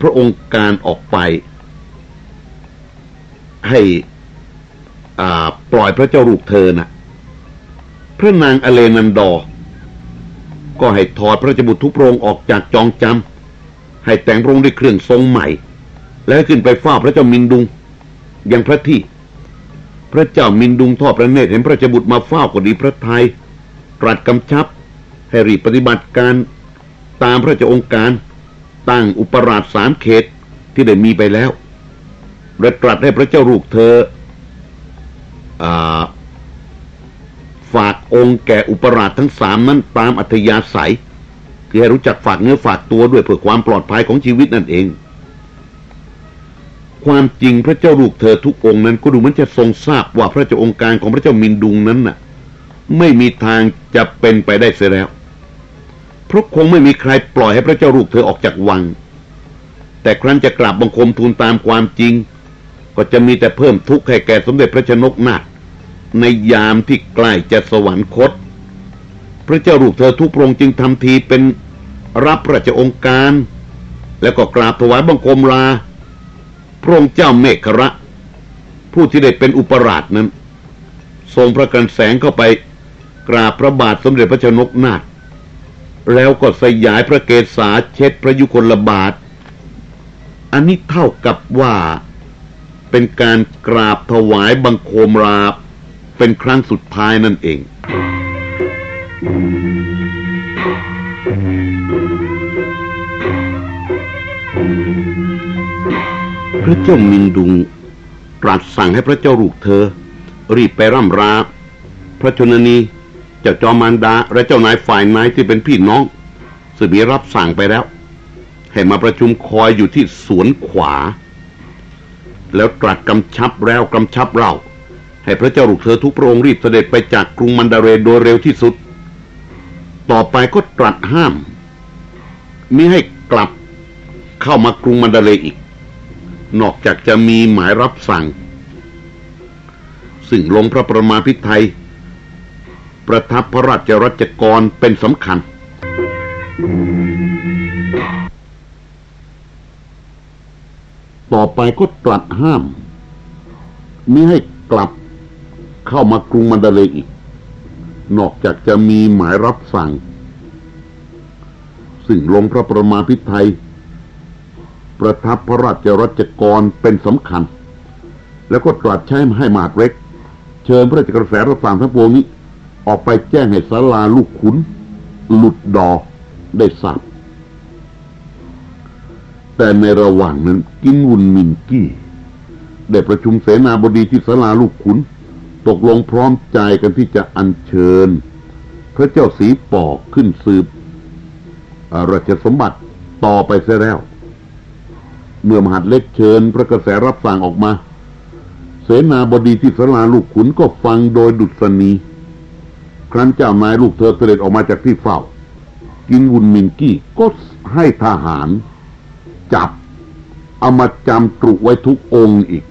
พระองค์การออกไป ให้ปล่อยพระเจ้าลูกเธอนะพ ระนางอเลนันดอ ก็ให้ถอดพระราบุตรทุกพระองค์ออกจากจองจำให้แต่งพระองค์ด้วยเครื่องทรงใหม่ แล้วขึ้นไปเฝ้าพระเจ้ามินดุงยังพระที่ พระเจ้ามินดุงทอดพระเนตรเห็นพระเจ้าบุตรมาเฝ้าก็ดีพระไทยตรัสกำชับ ให้รีบปฏิบัติการตามพระเจ้าองค์การตั้งอุปราชสามเขตที่ได้มีไปแล้วและตรัสให้พระเจ้าลูกเธออ ฝากองค์แก่อุปราชทั้งสามนั้นตามอัธยาศัย คือให้รู้จักฝากเนื้อฝากตัวด้วยเพื่อความปลอดภัยของชีวิตนั่นเอง ความจริงพระเจ้าลูกเธอทุกองค์นั้นก็ดูเหมือนจะทรงทราบว่าพระเจ้าองค์การของพระเจ้ามินดุงนั้นน่ะ ไม่มีทางจะเป็นไปได้เสียแล้วเพราะคงไม่มีใครปล่อยให้พระเจ้าลูกเธอออกจากวัง แต่ครั้นจะกราบบังคมทูลตามความจริง ก็จะมีแต่เพิ่มทุกข์ให้แก่สมเด็จพระชนกนาถ ในยามที่ใกล้จะสวรรคต พระเจ้าลูกเธอทุกพระองค์จึงทำทีเป็นรับพระราชองค์การ แล้วก็กราบถวายบังคมลา พระองค์เจ้าเมฆระ ผู้ที่ได้เป็นอุปราชนั้น ทรงพระกันแสงเข้าไปกราบพระบาทสมเด็จพระชนกนาถแล้วก็สยายพระเกศาเช็ดพระยุคลบาท อันนี้เท่ากับว่าเป็นการกราบถวายบังคมรา เป็นครั้งสุดท้ายนั่นเอง พระเจ้ามินดุง ตรัสสั่งให้พระเจ้าลูกเธอ รีบไปร่ำราพระชนนีเจ้าจอมารดาและเจ้านายฝ่ายนายที่เป็นพี่น้องซึ่งมีรับสั่งไปแล้ว ให้มาประชุมคอยอยู่ที่สวนขวา แล้วตรัสกำชับแล้วกำชับเล่า ให้พระเจ้าลูกเธอทุกพระองค์รีบเสด็จไปจากกรุงมันดาเรโดยเร็วที่สุด ต่อไปก็ตรัสห้าม มิให้กลับเข้ามากรุงมันดาเรอีก นอกจากจะมีหมายรับสั่ง ซึ่งลงพระประมาพิไทย ประทับพระราชรัชกรเป็นสำคัญ ต่อไปก็ตรัสห้ามมิให้กลับ เข้ามากรุงมันดาเลอีก นอกจากจะมีหมายรับสั่ง ซึ่งลงพระประมาพิไทย ประทับพระราชรัชกรเป็นสำคัญ แล้วก็ตรัสใช้ให้มาดเล็ก เชิญพระราชกระแสรับสั่งทั้งปวงนี้ ออกไปแจ้งให้สาลาลูกขุน หลุดดอได้ทราบแต่ในระหว่างนั้นกินวุนมินกี้ ได้ประชุมเสนาบดีที่สลาลูกขุน ตกลงพร้อมใจกันที่จะอัญเชิญ พระเจ้าสีปอกขึ้นสืบอราชสมบัติต่อไปเสียแล้ว เมื่อมหาดเล็กเชิญ พระกระแสรับสั่งออกมา เสนาบดีที่สลาลูกขุนก็ฟังโดยดุษณีครั้นเจ้านายลูกเธอเสด็จออกมาจากที่เฝ้า กินวุนมินกี้ก็ให้ทหาร จับเอามาจำตรุไว้ทุกองค์อีก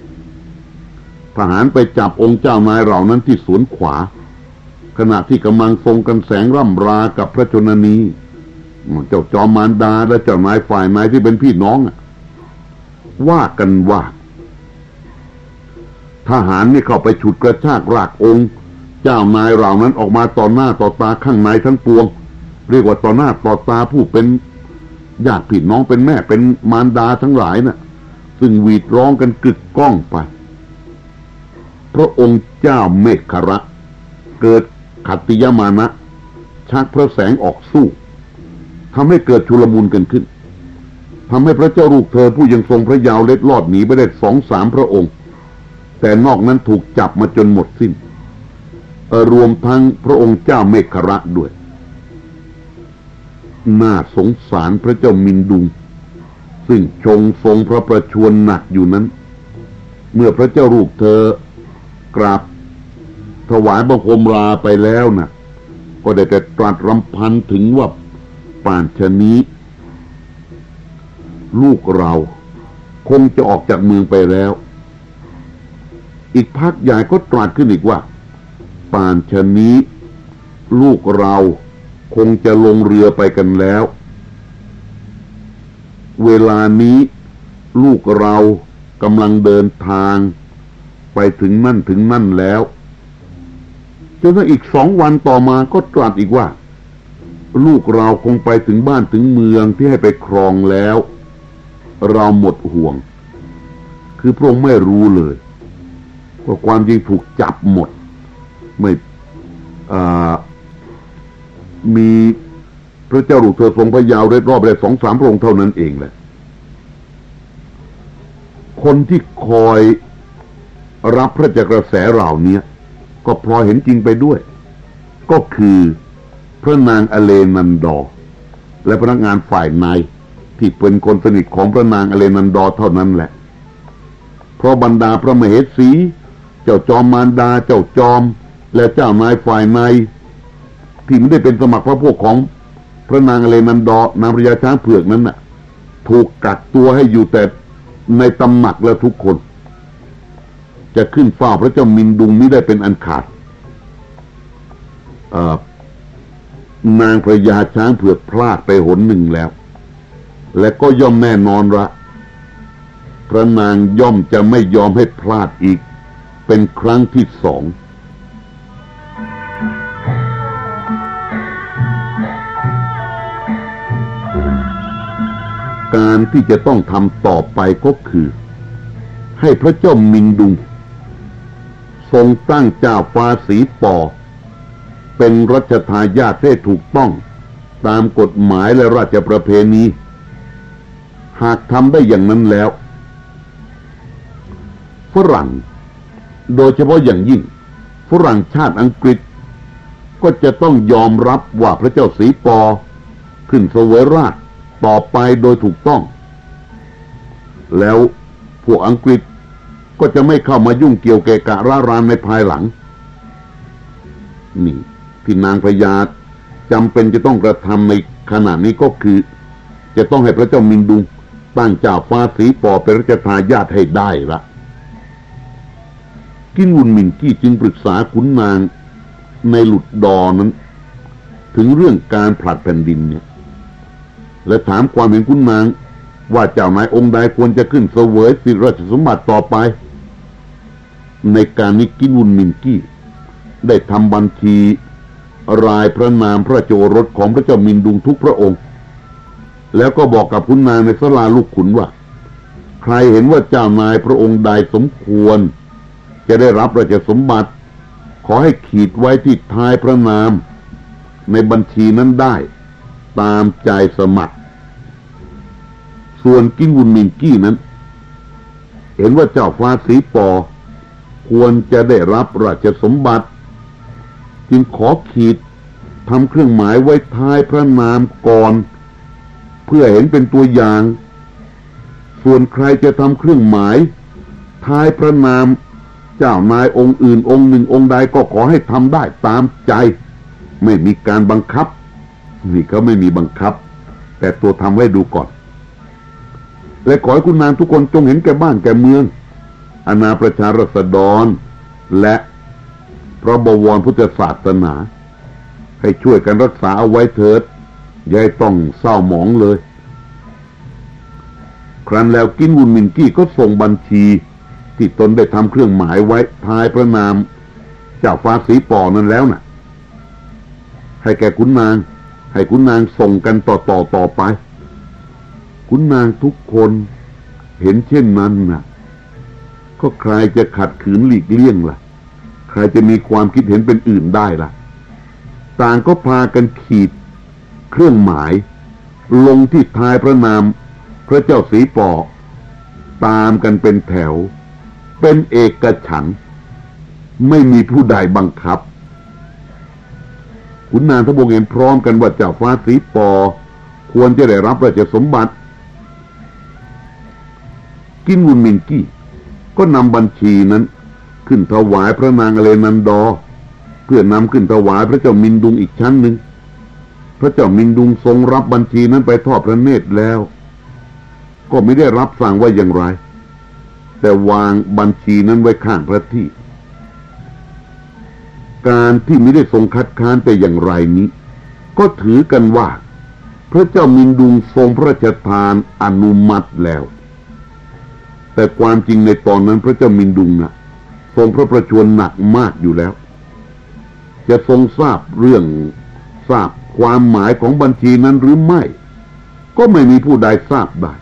ทหารไปจับองค์เจ้านายเหล่านั้นที่สวนขวา ขณะที่กำลังทรงกันแสงร่ำรากับพระชนนีเจ้าจอมมารดาและเจ้านายฝ่ายนายที่เป็นพี่น้องว่ากันว่า ทหารนี่เข้าไปฉุดกระชากรากองค์ เจ้านายเหล่านั้นออกมาต่อหน้าต่อตาข้างในทั้งปวง เรียกว่าต่อหน้าต่อตาผู้เป็นญาติพี่น้องเป็นแม่เป็นมารดาทั้งหลายนะ่ะ ซึ่งหวีดร้องกันกึกก้องไป พระองค์เจ้าเมฆขระเกิดขัตติยมานะ ชักพระแสงออกสู้ทำให้เกิดชุลมุนกันขึ้นทำให้พระเจ้าลูกเธอผู้ยังทรงพระยาวเล็ดลอดหนีไปได้สองสามพระองค์ แต่นอกนั้นถูกจับมาจนหมดสิ้นรวมทั้งพระองค์เจ้าเมฆขระด้วย น่าสงสารพระเจ้ามินดุง ซึ่งชงทรงพระประชวรหนักอยู่นั้น เมื่อพระเจ้าลูกเธอ กราบ ถวายบังคมลาไปแล้วนะ่ะ ก็ได้แต่ตรัสรำพันถึงว่าป่านชนี้ ลูกเรา คงจะออกจากเมืองไปแล้ว อีกพักใหญ่ก็ตรัสขึ้นอีกว่า ป่านชนี้ ลูกเราคงจะลงเรือไปกันแล้ว เวลานี้ลูกเรากำลังเดินทาง ไปถึงนั่นถึงนั่นแล้วจนอีกสองวันต่อมาก็ตรัสอีกว่า ลูกเราคงไปถึงบ้านถึงเมืองที่ให้ไปครองแล้ว เราหมดห่วง คือพระองค์ไม่รู้เลยว่าความจริงถูกจับหมด ไม่มีพระเจ้าหลูกเธอทรงพระยาวได้รอบได้สองสามพระองค์เท่านั้นเองแหละคนที่คอย รับพระจักรแสเหล่านี้ก็พลอยเห็นจริงไปด้วย ก็คือพระนางอเลนันดอ และพนักงานฝ่ายในที่เป็นคนสนิทของพระนางอเลนันดอเท่านั้นแหละ เพราะบรรดาพระมเหสี เจ้าจอมมารดาเจ้าจอม และเจ้านายฝ่ายในที่ไม่ได้เป็นสมัครพระพวกของพระนางอเลนันดอนางพระยาช้างเผือกนั้นน่ะ ถูกกักตัวให้อยู่แต่ในตำหนักแล้วทุกคน จะขึ้นเฝ้าพระเจ้ามินดุงไม่ได้เป็นอันขาดนางพระยาช้างเผือกพลาดไปหนหนึ่งแล้ว และก็ย่อมแน่นอนละพระนางย่อมจะไม่ยอมให้พลาดอีก เป็นครั้งที่สองการที่จะต้องทำต่อไปก็คือ ให้พระเจ้ามินดุง ทรงตั้งเจ้าฟ้าสีปอ เป็นรัชทายาทที่ถูกต้อง ตามกฎหมายและราชประเพณี หากทำได้อย่างนั้นแล้ว ฝรั่ง โดยเฉพาะอย่างยิ่ง ฝรั่งชาติอังกฤษ ก็จะต้องยอมรับว่าพระเจ้าสีปอ ขึ้นสวยราชต่อไปโดยถูกต้อง แล้วพวกอังกฤษ ก็จะไม่เข้ามายุ่งเกี่ยวเกะกะร่ารานในภายหลัง นี่ที่นางพญาจำเป็นจะต้องกระทำในขณะนี้ก็คือ จะต้องให้พระเจ้ามินดุงตั้งเจ้าฟ้าสีปอเป็นรัชทายาทให้ได้ละกินวุนมินกี้จึงปรึกษาขุนนางในหลุดดอนั้น ถึงเรื่องการผลัดแผ่นดินเนี่ย และถามความเห็นขุนนางว่าเจ้านายองค์ใดควรจะขึ้นเสวยสิราชสมบัติต่อไป ในการนี้กินวุนมินกี้ ได้ทำบัญชีรายพระนามพระโจรสของพระเจ้ามินดุงทุกพระองค์ แล้วก็บอกกับขุนนางในสลาลูกขุนว่า ใครเห็นว่าเจ้านายพระองค์ใดสมควร จะได้รับราชสมบัติ ขอให้ขีดไว้ที่ท้ายพระนาม ในบัญชีนั้นได้ตามใจสมัคร ส่วนกินวุนมินกี้นั้น เห็นว่าเจ้าฟ้าสีปอ ควรจะได้รับราชสมบัติ จึงขอขีดทำเครื่องหมายไว้ท้ายพระนามก่อน เพื่อเห็นเป็นตัวอย่าง ส่วนใครจะทำเครื่องหมาย ท้ายพระนาม เจ้านายองค์อื่นองค์หนึ่งองค์ใดก็ขอให้ทำได้ตามใจ ไม่มีการบังคับ นี่ก็ไม่มีบังคับ แต่ตัวทำไว้ดูก่อน และขอให้คุณนางทุกคนจงเห็นแก่บ้านแก่เมือง อาณาประชารัษฎร และพระบวรพุทธศาสนา ให้ช่วยกันรักษาเอาไว้เถิด อย่าให้ต้องเศร้าหมองเลย ครั้นแล้วกินวุนมินกี้ก็ส่งบัญชี ที่ตนได้ทำเครื่องหมายไว้ท้ายพระนาม เจ้าฟ้าสีปอนั้นแล้วนะ่ะ ให้แก่คุณนาง ให้คุณนางส่งกันต่อต่อต่อไป คุณนางทุกคนเห็นเช่นนั้นนะ่ะ ก็ใครจะขัดขืนหลีกเลี่ยงล่ะ ใครจะมีความคิดเห็นเป็นอื่นได้ล่ะ ต่างก็พากันขีด เครื่องหมาย ลงที่ท้ายพระนาม พระเจ้าสีปอตามกันเป็นแถว เป็นเอกฉัน ไม่มีผู้ใดบังคับขุนนางทบงเห็นพร้อมกันว่าเจ้าฟ้าสีปอ ควรจะได้รับราชสมบัติ กินวุนมินกี้ ก็นำบัญชีนั้น ขึ้นถวายพระนางอเลนันดอ เพื่อนำขึ้นถวายพระเจ้ามินดุงอีกชั้นหนึ่ง พระเจ้ามินดุงทรงรับบัญชีนั้นไปทอดพระเนตรแล้ว ก็ไม่ได้รับสั่งว่าอย่างไร แต่วางบัญชีนั้นไว้ข้างพระที่ การที่ไม่ได้ทรงคัดค้านแต่อย่างไรนี้ ก็ถือกันว่า พระเจ้ามินดุงทรงพระราชทานอนุมัติแล้ว แต่ความจริงในตอนนั้นพระเจ้ามินดุงนะทรงพระประชวรหนักมากอยู่แล้ว จะทรงทราบเรื่องทราบความหมายของบัญชีนั้นหรือไม่ ก็ไม่มีผู้ใดทราบได้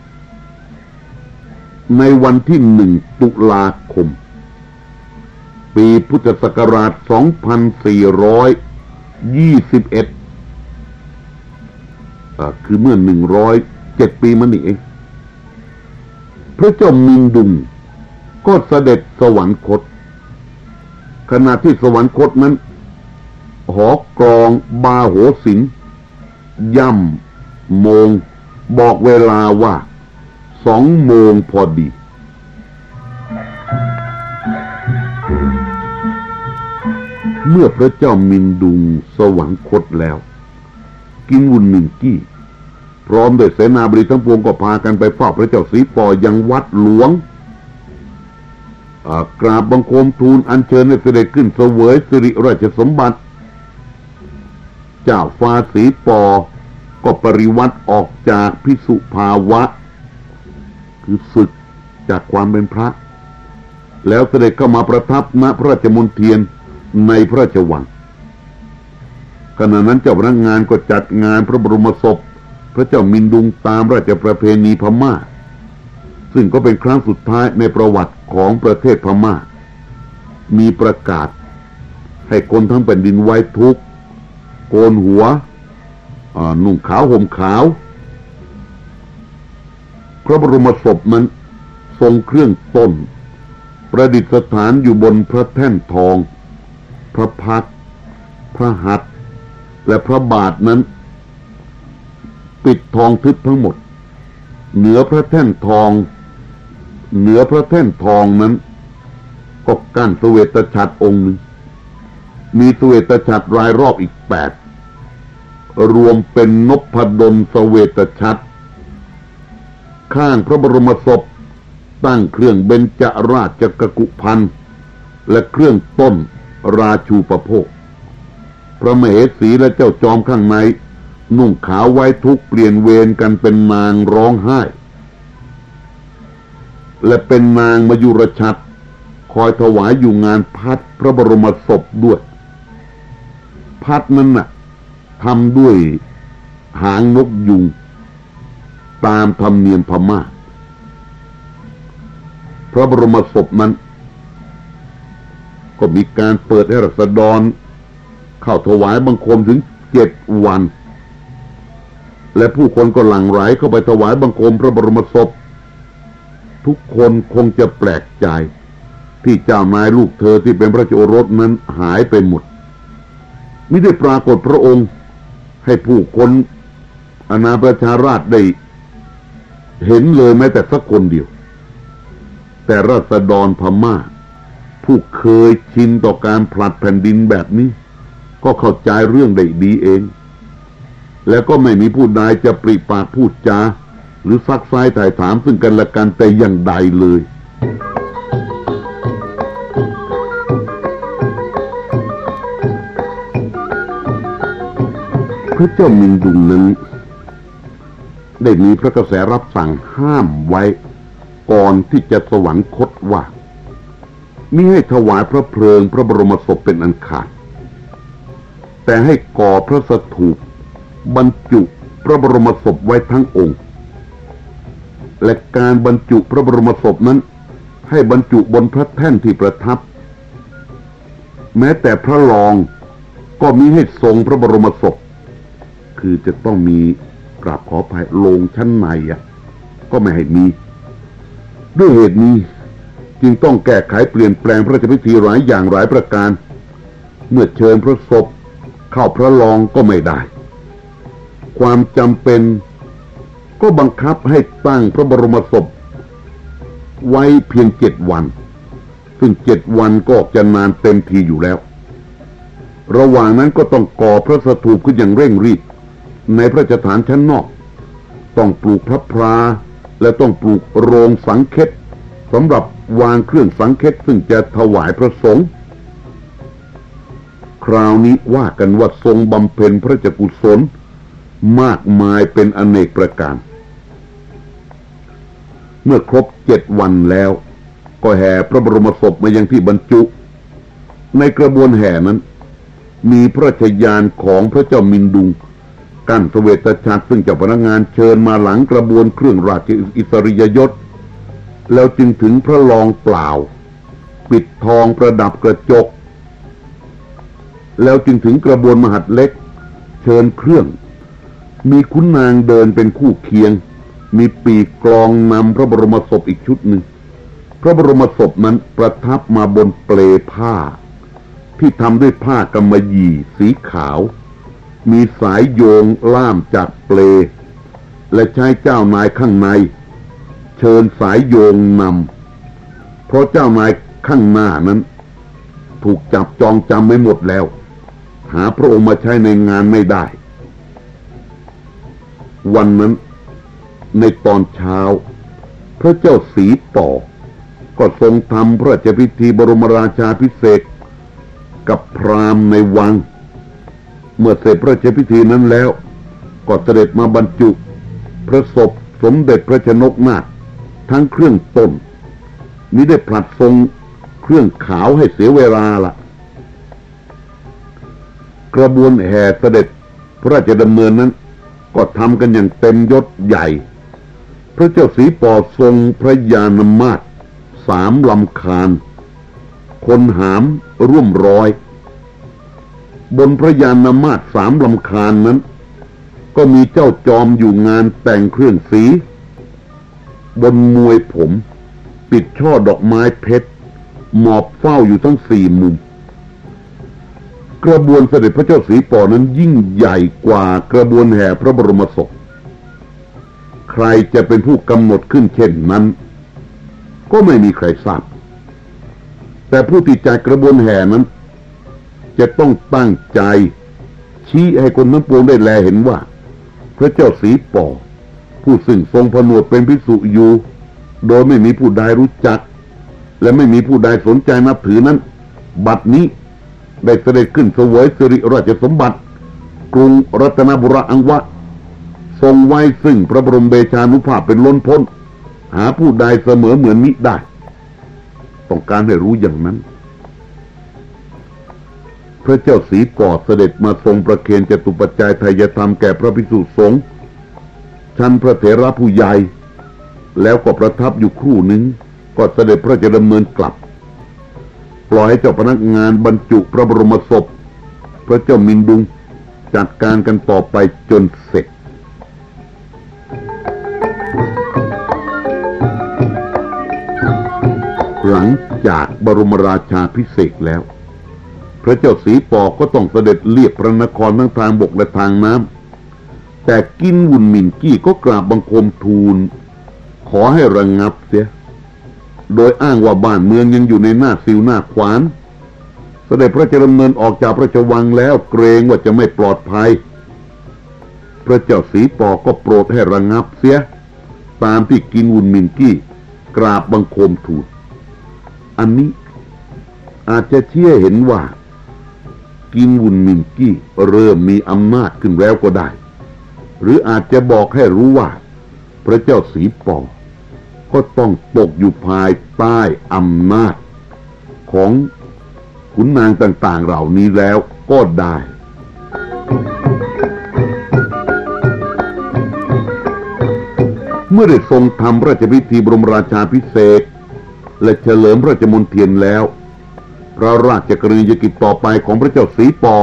ในวันที่หนึ่งตุลาคม ปีพุทธศักราช 2421 คือเมื่อ 107 ปีมานี่เอง พระเจ้ามิงดุง ก็เสด็จสวรรคต ขณะที่สวรรคตนั้น หอกรองบาโหสินย่ำโมง บอกเวลาว่าสองโมงพอดีเมื่อพระเจ้ามินดุงสวรรคตแล้ว กินวุนมินกี้ พร้อมด้วยเสนาบดีทั้งปวงก็พากันไปเฝ้าพระเจ้าสีปอยังวัดหลวงกราบบังคมทูลอัญเชิญให้เสด็จขึ้นเสวยสิริราชสมบัติ เจ้าฟ้าสีปอ ก็ปริวัติออกจากพิสุภาวะ คือศึกจากความเป็นพระ แล้วเสด็จเข้ามาประทับณพระราชมณฑียนในพระราชวังขณะนั้นเจ้าพนักงานก็จัดงานพระบรมศพ พระเจ้ามินดุงตามราชประเพณีพมา่า ซึ่งก็เป็นครั้งสุดท้ายในประวัติของประเทศพมา่า มีประกาศ ให้คนทั้งแผ่นดินไว้ทุกโกนหัวนุ่งขาวห่มขาว พระบรมศพนั้นทรงเครื่องต้น ประดิษฐานอยู่บนพระแท่นทอง พระพัก พระหัตถ์และพระบาทนั้น ปิดทองทึบทั้งหมด เหนือพระแท่นทอง เหนือพระแท่นทองนั้นก็กั้นสเวตฉัตรองค์หนึ่งมีสเวตฉัตรรายรอบอีกแปดรวมเป็นนพดลสเวตฉัตรข้างพระบรมศพตั้งเครื่องเบญจราชกกุพันและเครื่องต้นราชูประโภค พระมเหสีและเจ้าจอมข้างใน นุ่งขาวไว้ทุกเปลี่ยนเวรกันเป็นนางร้องไห้ และเป็นนางมายุรชัด คอยถวายอยู่งานพัดพระบรมศพด้วย พัดนั้นน่ะทำด้วยหางนกยุง ตามธรรมเนียมพมา่า พระบรมศพนั้น ก็มีการเปิดให้รัษฎรเข้าถวายบังคมถึงเจ็ดวัน และผู้คนก็หลั่งไหลเข้าไปถวายบังคมพระบรมศพ ทุกคนคงจะแปลกใจ ที่เจ้านายลูกเธอที่เป็นพระโจรสนั้นหายไปหมดไม่ได้ปรากฏพระองค์ให้ผู้คนอนาประชาราชได้ เห็นเลยแม้แต่สักคนเดียว แต่รัษฎรพม่า ผู้เคยชินต่อการผลัดแผ่นดินแบบนี้ ก็เข้าใจเรื่องได้ดีเอง แล้วก็ไม่มีผู้ใดจะปริปากพูดจาหรือซักไซ้ถ่ายถามซึ่งกันและกันแต่อย่างใดเลย พระเจ้ามินดุงนั้นได้มีพระกระแสรับสั่งห้ามไว้ ก่อนที่จะสวรรคตว่ามิให้ถวายพระเพลิงพระบรมศพเป็นอันขาด แต่ให้ก่อพระสถูป บรรจุพระบรมศพไว้ทั้งองค์ และการบรรจุพระบรมศพนั้น ให้บรรจุบนพระแท่นที่ประทับ แม้แต่พระรองก็มีให้ทรงพระบรมศพ คือจะต้องมีกราบขอภายลงชั้นในอะ ก็ไม่ให้มี ด้วยเหตุนี้จึงต้องแก้ไขเปลี่ยนแปลงพระราชพิธีหลายอย่างหลายประการ เมื่อเชิญพระศพเข้าพระรองก็ไม่ได้ ความจำเป็น ก็บังคับให้ตั้งพระบรมศพ ไว้เพียงเจ็ดวัน ซึ่งเจ็ดวันก็จะนานเต็มทีอยู่แล้ว ระหว่างนั้นก็ต้องก่อพระสถูปขึ้นอย่างเร่งรีบ ในพระราชฐานชั้นนอก ต้องปลูกพระพราและต้องปลูกโรงสังเคตสำหรับวางเครื่องสังเคตซึ่งจะถวายพระสงฆ์คราวนี้ว่ากันว่าทรงบำเพ็ญพระเจ้ากุศล มากมายเป็นอเนกประการ เมื่อครบเจ็ดวันแล้ว ก็แห่พระบรมศพมายังที่บรรจุ ในกระบวนแห่นั้น มีพระราชยานของพระเจ้ามินดุง กั้นสเวตฉัตรซึ่งเจ้าพนักงานเชิญมาหลังกระบวนเครื่องราชอิสริยยศ แล้วจึงถึงพระลองเปล่า ปิดทองประดับกระจก แล้วจึงถึงกระบวนมหัดเล็ก เชิญเครื่อง มีคุณนางเดินเป็นคู่เคียง มีปีกกลองนำพระบรมศพอีกชุดหนึ่ง พระบรมศพนั้นประทับมาบนเปลผ้า ที่ทำด้วยผ้ากำมะหยี่สีขาว มีสายโยงล่ามจากเปล และใช้เจ้านายข้างใน เชิญสายโยงนำเพราะเจ้านายข้างหน้านั้น ถูกจับจองจำไม่หมดแล้ว หาพระองค์มาใช้ในงานไม่ได้ วันนั้นในตอนเช้า พระเจ้าสีต่อ ก็ทรงทำพระราชพิธีบรมราชาพิเศษกับพราหมณ์ในวัง เมื่อเสร็จพระราชพิธีนั้นแล้ว ก็เสด็จมาบรรจุ พระศพสมเด็จพระชนกนาถทั้งเครื่องต้นมิได้ผลัดทรงเครื่องขาวให้เสียเวลาละกระบวนแห่เสด็จพระราชดำเนินนั้น ก็ทำกันอย่างเต็มยศใหญ่ พระเจ้าสีปอทรงพระยานมาตรสามลำคาญ คนหามร่วมร้อย บนพระยานมาตรสามลำคาญนั้น ก็มีเจ้าจอมอยู่งานแต่งเครื่องสี บนมวยผม ปิดช่อดอกไม้เพชรหมอบเฝ้าอยู่ทั้งสี่มุม กระบวนเสด็จพระเจ้าสีปอนั้นยิ่งใหญ่กว่ากระบวนแห่พระบรมศพ ใครจะเป็นผู้กำหนดขึ้นเช่นนั้น ก็ไม่มีใครทราบ แต่ผู้ที่จัดกระบวนแห่นั้น จะต้องตั้งใจชี้ให้คนทั้งปวงได้แลเห็นว่า พระเจ้าสีปอผู้ซึ่งทรงผนวดเป็นพิสุอยู่ โดยไม่มีผู้ใดรู้จัก และไม่มีผู้ใดสนใจนับถือนั้น บัดนี้ ได้เสด็จขึ้นเสวยสิริราชสมบัติ กรุงรัตนบุรีอังวะ ทรงไว้ซึ่งพระบรมเบชานุภาพเป็นล้นพ้น หาผู้ใดเสมอเหมือนมิได้ ต้องการให้รู้อย่างนั้น พระเจ้าสีปอดเสด็จมาทรงประเคนจตุปัจจัยไทยธรรมแก่พระภิกษุสงฆ์ชั้นพระเถระผู้ใหญ่ แล้วก็ประทับอยู่ครู่หนึ่งก็เสด็จพระจะดำเนินกลับ ล่อยให้เจ้าพนักงานบรรจุพระบรมศพ พระเจ้ามินดุงจัดการกันต่อไปจนเสร็จ หลังจากบรมราชาพิเศษแล้ว พระเจ้าสีปอก็ต้องเสด็จเลียบพระนครทั้งทางบกและทางน้ำแต่กินวุ่นหมินกี้ก็กราบบังคมทูล ขอให้ระงงับเสีย โดยอ้างว่าบ้านเมืองยังอยู่ในหน้าซิวหน้าขวานเสด็จพระเจ้าดำเนินออกจากพระชวังแล้วเกรงว่าจะไม่ปลอดภัย พระเจ้าสีปอก็โปรดให้ระงงับเสีย ตามที่กินวุนมินกี้กราบบังคมทูลอันนี้อาจจะเชี่ยเห็นว่า กินวุนมินกี้เริ่มมีอำนาจขึ้นแล้วก็ได้ หรืออาจจะบอกให้รู้ว่า พระเจ้าสีปอ ก็ต้องตกอยู่ภายใต้อำนาจ ของขุนนางต่างๆเหล่านี้แล้วก็ได้เมื่อได้ทรงทำราชพิธีบรมราชาพิเศษ และเฉลิมราชมนเทียนแล้ว พระราชกรณียกิจต่อไปของพระเจ้าสีปอ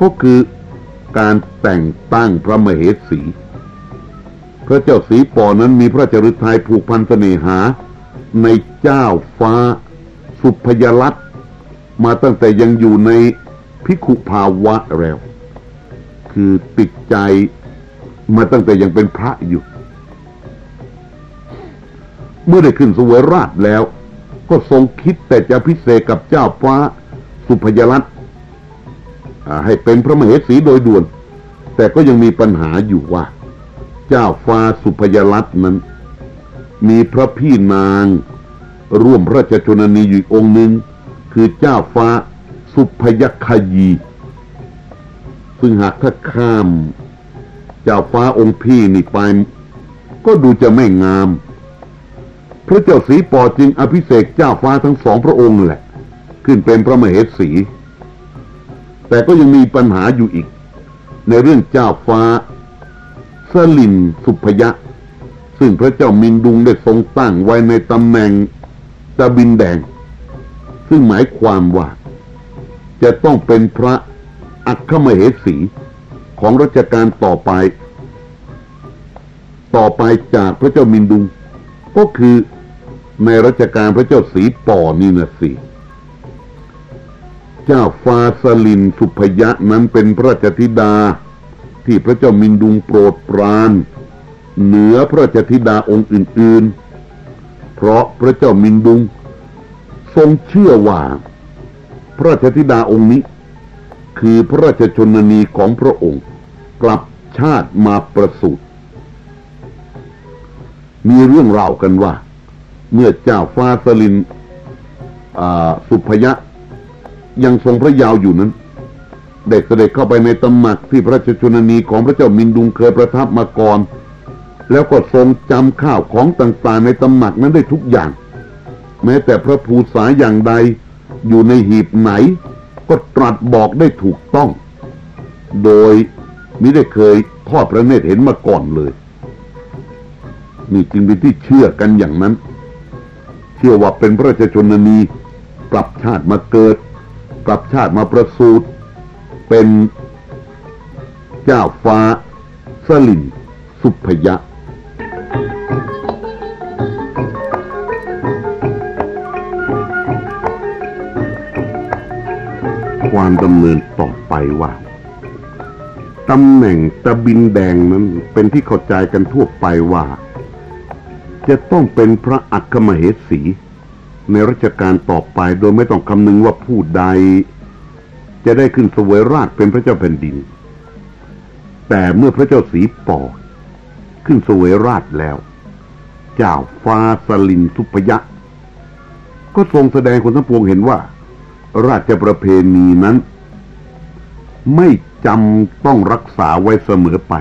ก็คือการแต่งตั้งพระมเหสี ระเจ้าสีปอนั้นมีพระจริทัยผูกพันเสน่หา ในเจ้าฟ้า สุพยรัตมาตั้งแต่ยังอยู่ในพิคุภาวะแล้ว คือติดใจมาตั้งแต่ยังเป็นพระอยู่ เมื่อได้ขึ้นสวยราชแล้ว ก็ทรงคิดแต่จะพิเศษกับเจ้าฟ้าสุพยรัตให้เป็นพระมเหสีโดยด่วน แต่ก็ยังมีปัญหาอยู่ว่า เจ้าฟ้าสุพยรัตน์นั้น มีพระพี่นาง ร่วมพระราชชนนีอยู่อีกองค์หนึ่ง คือเจ้าฟ้าสุพยคยี ซึ่งหากถ้าข้าม เจ้าฟ้าองค์พี่นี่ไป ก็ดูจะไม่งาม พระเจ้าสีปอจึงอภิเษกเจ้าฟ้าทั้งสองพระองค์แหละ ขึ้นเป็นพระมเหสี แต่ก็ยังมีปัญหาอยู่อีก ในเรื่องเจ้าฟ้า สลินสุพยะ ซึ่งพระเจ้ามินดุงได้ทรงตั้งไว้ในตำแหน่งตะบินแดง ซึ่งหมายความว่า จะต้องเป็นพระอัครมเหสีของรัชกาลต่อไป ต่อไปจากพระเจ้ามินดุง ก็คือในรัชกาลพระเจ้าสีป่อนี่นะสิเจ้าฟาสลินสุพยะนั้นเป็นพระราชธิดา ที่พระเจ้ามินดุงโปรดปรานเหนือพระราชธิดาองค์อื่น ๆ เพราะพระเจ้ามินดุง ทรงเชื่อว่า พระราชธิดาองค์นี้ คือพระราชชนนีของพระองค์ กลับชาติมาประสูติมีเรื่องเล่ากันว่า เมื่อเจ้าฟ้าสลินสุพยะ ยังทรงพระยาวอยู่นั้น ได้เสด็จเข้าไปในตำหนักที่พระราชชนนีของพระเจ้ามินดุงเคยประทับมาก่อน แล้วก็ทรงจำข้าวของต่างๆ ในตำหนักนั้นได้ทุกอย่าง แม้แต่พระภูษาอย่างใดอยู่ในหีบไหน ก็ตรัสบอกได้ถูกต้อง โดยมิได้เคยทอดพระเนตรเห็นมาก่อนเลย นี่จึงเป็นที่เชื่อกันอย่างนั้น เชื่อว่าเป็นพระราชชนนีกลับชาติมาเกิดกลับชาติมาประสูติ เป็นเจ้าฟ้าสลินสุพยะ ความดำเนินต่อไปว่าตำแหน่งตะบินแดงนั้นเป็นที่เข้าใจกันทั่วไปว่า จะต้องเป็นพระอัครมเหสี ในรัชกาลต่อไปโดยไม่ต้องคำนึงว่าผู้ใด จะได้ขึ้นสวยราชเป็นพระเจ้าแผ่นดิน แต่เมื่อพระเจ้าสีปอขึ้นสวยราชแล้ว เจ้าฟ้าสลินทุพยะ ก็ทรงแสดงคนทั้งปวงเห็นว่า ราชประเพณีนั้น ไม่จำต้องรักษาไว้เสมอไป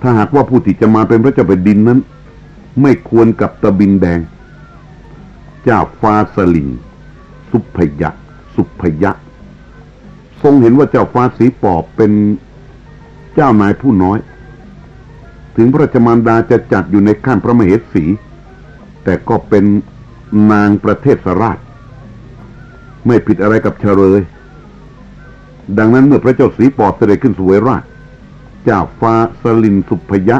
ถ้าหากว่าผู้ที่จะมาเป็นพระเจ้าแผ่นดินนั้น ไม่ควรกับตะบินแดง เจ้าฟ้าสลินสุพยะ สุพยะ ทรงเห็นว่าเจ้าฟ้าสีปอบเป็นเจ้านายผู้น้อย ถึงพระราชมารดาจะจัดอยู่ในขั้นพระมเหสี แต่ก็เป็นนางประเทศสราช ไม่ผิดอะไรกับเฉลย ดังนั้นเมื่อพระเจ้าสีปอบเสด็จขึ้นสวยราช เจ้าฟ้าสลินสุพยะ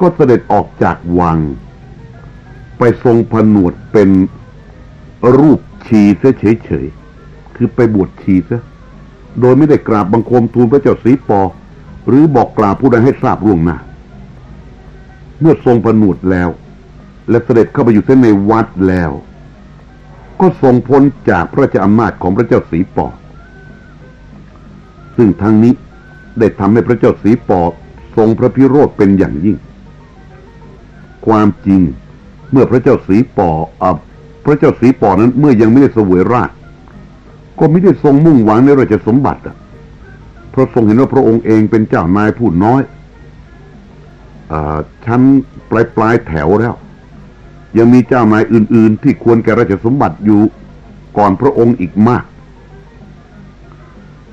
ก็เสด็จออกจากวัง ไปทรงผนวดเป็นรูปชีเสียเฉยๆ คือไปบวชชีซะโดยไม่ได้กราบบังคมทูลพระเจ้าสีปอ หรือบอกกล่าวผู้ใดให้ทราบล่วงหน้า เมื่อทรงผนวดแล้ว และเสด็จเข้าไปอยู่เส้นในวัดแล้ว ก็ทรงพ้นจากพระราอำนาจของพระเจ้าสีปอ ซึ่งทั้งนี้ได้ทำให้พระเจ้าสีปอทรงพระพิโรธเป็นอย่างยิ่ง ความจริงเมื่อพระเจ้าสีปออพระเจ้าสีปอนั้นเมื่อยังไม่ได้เสวยราช ก็ไม่ได้ทรงมุ่งหวังในราชสมบัติอะเพราะทรงเห็นว่าพระองค์เองเป็นเจ้านายผู้น้อยอชั้นปลายปลายแถวแล้ว ยังมีเจ้านายอื่น ๆ ที่ควรแก่ราชสมบัติอยู่ก่อนพระองค์อีกมาก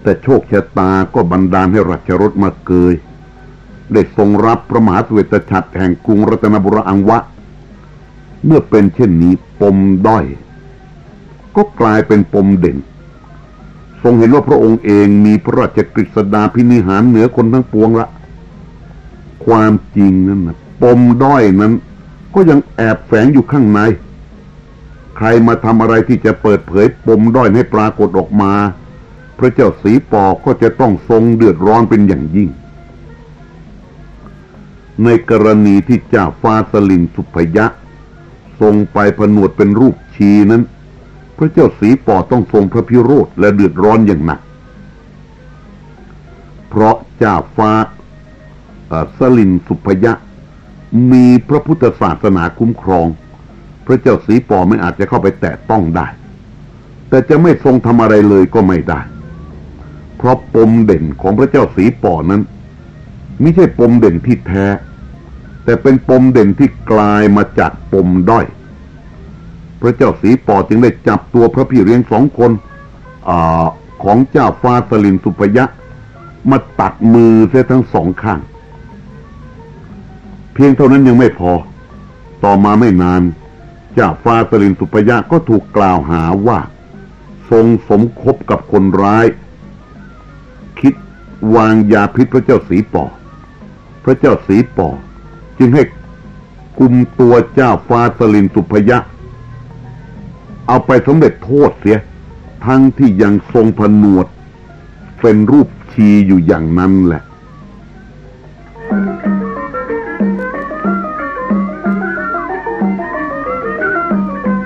แต่โชคชะตาก็บันดาลให้ราชรถมาเกยได้ทรงรับพระมหาสเวตฉัตรแห่งกรุงรัตนบุรีอังวะ เมื่อเป็นเช่นนี้ปมด้อย ก็กลายเป็นปมเด่น ทรงเห็นว่าพระองค์เองมีพระราชกฤษดาพินิหารเหนือคนทั้งปวงละ ความจริงนั้นนะปมด้อยนั้น ก็ยังแอบแฝงอยู่ข้างใน ใครมาทำอะไรที่จะเปิดเผยปมด้อยให้ปรากฏออกมา พระเจ้าสีปอก็จะต้องทรงเดือดร้อนเป็นอย่างยิ่ง ในกรณีที่เจ้าฟ้าสลินสุพยะ ทรงไปผนวดเป็นรูปชีนั้น ระเจ้าสีปอต้องทรงพระพิโรธและเดือดร้อนอย่างหนัก เพราะเจ้าฟ้าสลินสุพยะ มีพระพุทธศาสนาคุ้มครอง พระเจ้าสีปอไม่อาจจะเข้าไปแตะต้องได้ แต่จะไม่ทรงทำอะไรเลยก็ไม่ได้ เพราะปมเด่นของพระเจ้าสีปอนั้นไม่ใช่ปมเด่นที่แท้ แต่เป็นปมเด่นที่กลายมาจากปมด้อย พระเจ้าสีปอจึงได้จับตัวพระพี่เลี้ยงสองคนอของเจ้าฟ้าสลินสุพยะ มาตัดมือเสียทั้งสองข้าง เพียงเท่านั้นยังไม่พอ ต่อมาไม่นาน เจ้าฟ้าสลินสุพยะก็ถูกกล่าวหาว่า ทรงสมคบกับคนร้าย คิดวางยาพิษพระเจ้าสีปอ พระเจ้าสีปอ จึงให้กุมตัวเจ้าฟ้าสลินสุพยะ เอาไปสำเร็จโทษเสีย ทั้งที่ยังทรงผนวด เป็นรูปชีอยู่อย่างนั้นแหละ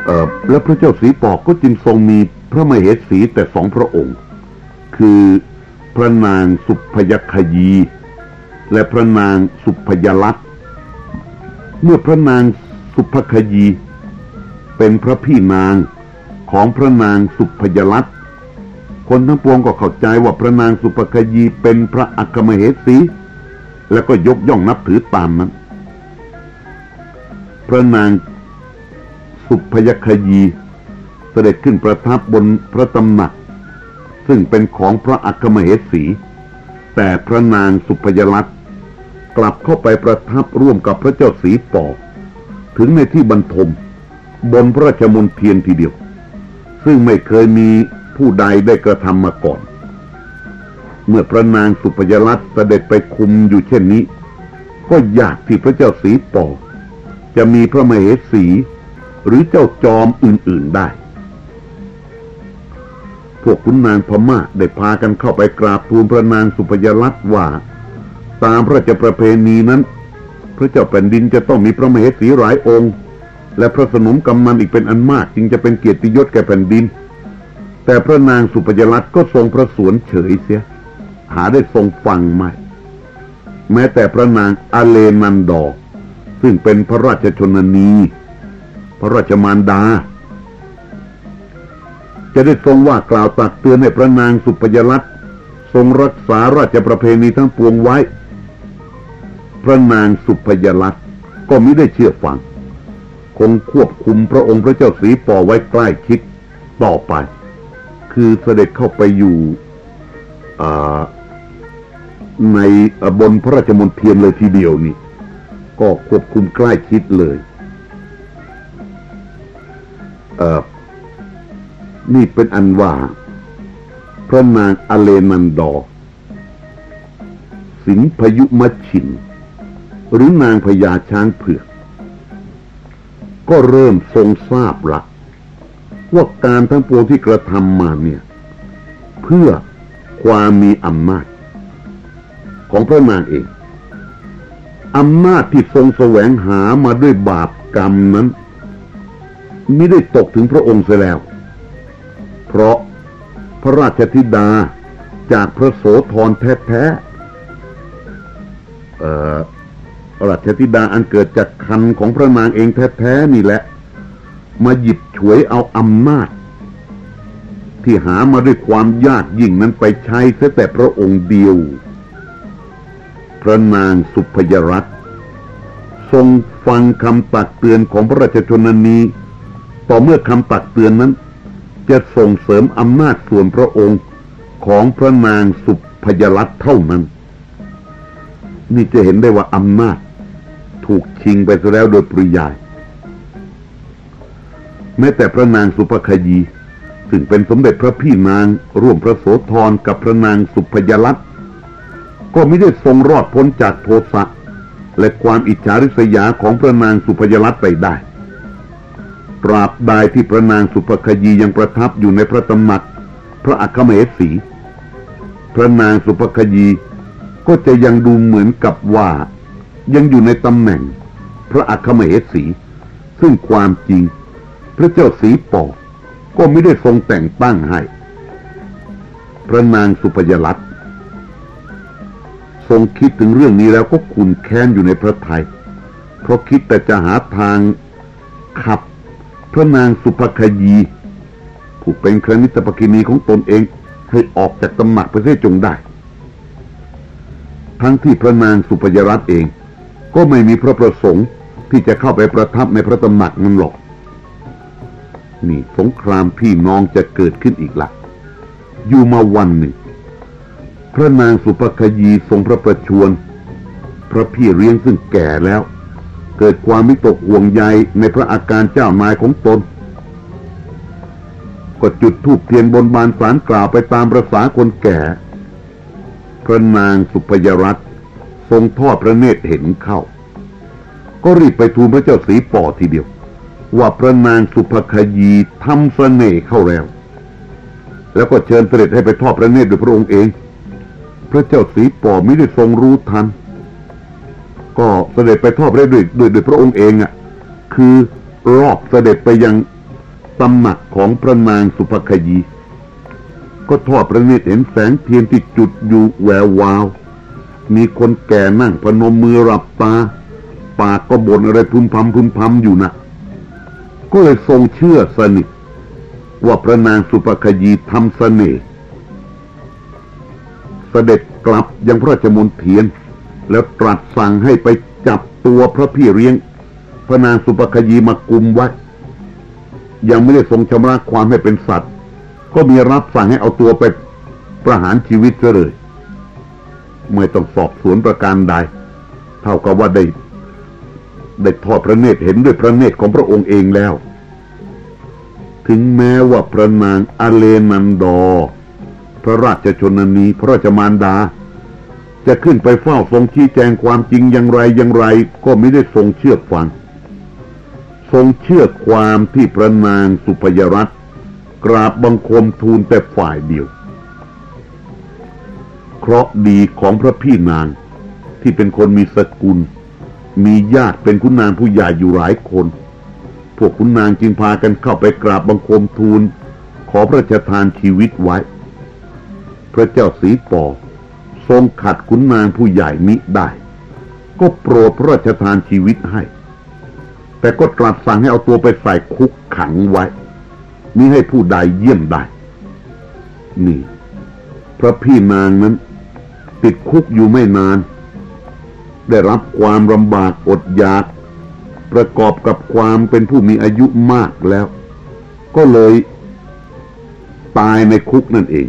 เออแล้วพระเจ้าสีปอกก็จึงทรงมีพระมเหสีแต่สองพระองค์ คือพระนางสุพยคยี และพระนางสุพยลักษ์เมื่อพระนางสุพคยี เป็นพระพี่นาง ของพระนางสุพยลักษ์คนทั้งปวงก็เข้าใจว่าพระนางสุพคยีเป็นพระอัคมเหสี แล้วก็ยกย่องนับถือตามนั้น พระนางสุพยคยีเสด็จขึ้นประทับบนพระตำหนัก ซึ่งเป็นของพระอัคมเหสี แต่พระนางสุพยลักษ์กลับเข้าไปประทับร่วมกับพระเจ้าสีปอถึงในที่บรรทม บนพระราชมนเทียนทีเดียว ซึ่งไม่เคยมีผู้ใดได้กระทำมาก่อน เมื่อพระนางสุพยลักษณ์เสด็จไปคุมอยู่เช่นนี้ ก็อยากที่พระเจ้าสีปอจะมีพระมเหสี หรือเจ้าจอมอื่น ๆได้พพวกขุนนางพม่าได้พากันเข้าไปกราบทูลพระนางสุพยรัตน์ว่า ตามพระราชประเพณีนั้น พระเจ้าแผ่นดินจะต้องมีพระมเหสีหลายองค์ และพระสนมกำมันอีกเป็นอันมาก จึงจะเป็นเกียรติยศแก่แผ่นดิน แต่พระนางสุพยรัตน์ก็ทรงพระสวนเฉยเสีย หาได้ทรงฟังไม่แม้แต่พระนางอาเลนันดอร์ซึ่งเป็นพระราชชนนี พระราชมารดา จะได้ทรงว่ากล่าวตักเตือนให้พระนางสุพยรัตน์ทรงรักษาราชประเพณีทั้งปวงไว้ พระนางสุพยรัตน์ก็ไม่ได้เชื่อฟัง คงควบคุมพระองค์พระเจ้าสีป่อไว้ใกล้ชิดต่อไป คือเสด็จเข้าไปอยู่ในบนพระราชมนเทียนเลยทีเดียวนี่ ก็ควบคุมใกล้ชิดเลยเออนี่เป็นอันว่า พระนางอเลนันดอ สิงพยุมชิน หรือนางพญาช้างเผือก ก็เริ่มทรงทราบละว่าการทั้งปวงที่กระทำมาเนี่ย เพื่อความมีอำนาจ ของพระนางเองอำนาจที่ทรงแสวงหามาด้วยบาปกรรมนั้นไม่ได้ตกถึงพระองค์เสียแล้ว เพราะพระราชธิดาจากพระโสธรแท้ๆ เอ่อราชธิดาอันเกิดจากคันของพระนางเองแท้ๆนี่แหละ มาหยิบฉวยเอาอำนาจ ที่หามาด้วยความยากยิ่งนั้นไปใช้เสียแต่พระองค์เดียว พระนางสุพยรัตน์ทรงฟังคำตักเตือนของพระราชชนนีต่อเมื่อคำตักเตือนนั้น จะส่งเสริมอำนาจส่วนพระองค์ของพระนางสุพยรัตน์เท่านั้น นี่จะเห็นได้ว่าอำนาจ ถูกชิงไปซะแล้วโดยปริยาย แม้แต่พระนางสุภคยีซึ่งเป็นสมเด็จพระพี่นางร่วมพระโสธรกับพระนางสุพยรัตก็ไม่ได้ทรงรอดพ้นจากโทสะและความอิจฉาริษยาของพระนางสุพยรัตไปได้ตราบใดที่พระนางสุภคยียังประทับอยู่ในพระตำหนัก พระอัครมเหสี พระนางสุภคยีก็จะยังดูเหมือนกับว่า ยังอยู่ในตำแหน่ง พระอัครมเหสี ซึ่งความจริง พระเจ้าสีปอกก็ไม่ได้ทรงแต่งตั้งให้ พระนางสุพยรัตทรงคิดถึงเรื่องนี้แล้วก็ขุนแค้นอยู่ในพระทยัยเพราะคิดแต่จะหาทางขับพระนางสุภคยีผู้เป็นครนิตปกินีของตนเองให้ออกจากตำหนักไปเสียจงได้ ทั้งที่พระนางสุพยรัตเอง ก็ไม่มีพระประสงค์ที่จะเข้าไปประทับในพระตำหนักนั้นหรอก นี่สงครามพี่น้องจะเกิดขึ้นอีกละอยู่มาวันหนึ่ง พระนางสุภคยีทรงพระประชวรพระพี่เลี้ยงซึ่งแก่แล้ว เกิดความมิตกห่วงใยในพระอาการเจ้านายของตน ก็จุดทูบเทียนบนบานสารกล่าวไปตามประษาคนแก่ พระนางสุพยรัตน์ ทรงทอดพระเนตรเห็นเข้า ก็รีบไปทูลพระเจ้าสีป่อทีเดียว ว่าพระนางสุภคยีทำเสน่ห์เข้าแล้ว แล้วก็เชิญเสด็จให้ไปทอดพระเนตรโดยพระองค์เอง พระเจ้าสีป่อไม่ได้ทรงรู้ทัน ก็เสด็จไปทอดพระด้วยด้วยด้วยพระองค์เองอะ่ะ คือรอบเสด็จไปยังตำหนักของพระนางสุภคยี ก็ทอดพระเนตรเห็นแสงเทียนที่จุดอยู่แวววาว มีคนแก่นั่งพนมมือรับตา ปากก็บ่นอะไรพึมพำพึมพำอยู่นะก็เลยทรงเชื่อสนิท ว่าพระนางสุภคยีทำเสน่ห์เสด็จกลับยังพระราชมนเทียน แล้วตรัสสั่งให้ไปจับตัวพระพี่เลี้ยง พระนางสุปคยีมากุมไว้ยังไม่ได้ทรงชำระความให้เป็นสัตว์ ก็มีรับสั่งให้เอาตัวไปประหารชีวิตเลย ไม่ต้องสอบสวนประการใด เท่ากับว่าได้ได้ทอดพระเนตรเห็นด้วยพระเนตรของพระองค์เองแล้ว ถึงแม้ว่าพระนางอเลนันดอ พระราชชนนีพระราชมารดา จะขึ้นไปเฝ้าทรงชี้แจงความจริงอย่างไรอย่างไร ก็ไม่ได้ทรงเชื่อฟัง ทรงเชื่อความที่พระนางสุพยรัตน์กราบบังคมทูลแต่ฝ่ายเดียว เคราะห์ดีของพระพี่นาง ที่เป็นคนมีสกุล มีญาติเป็นคุณนางผู้ใหญ่อยู่หลายคน พวกคุณนางจึงพากันเข้าไปกราบบังคมทูล ขอพระราชทานชีวิตไว้ พระเจ้าสีปอทรงขัดคุณนางผู้ใหญ่มิได้ ก็โปรดพระราชทานชีวิตให้ แต่ก็ตรัสสั่งให้เอาตัวไปใส่คุกขังไว้มิให้ผู้ใดเยี่ยมได้นี่ พระพี่นางนั้น ติดคุกอยู่ไม่นาน ได้รับความลำบากอดอยาก ประกอบกับความเป็นผู้มีอายุมากแล้ว ก็เลยตายในคุกนั่นเอง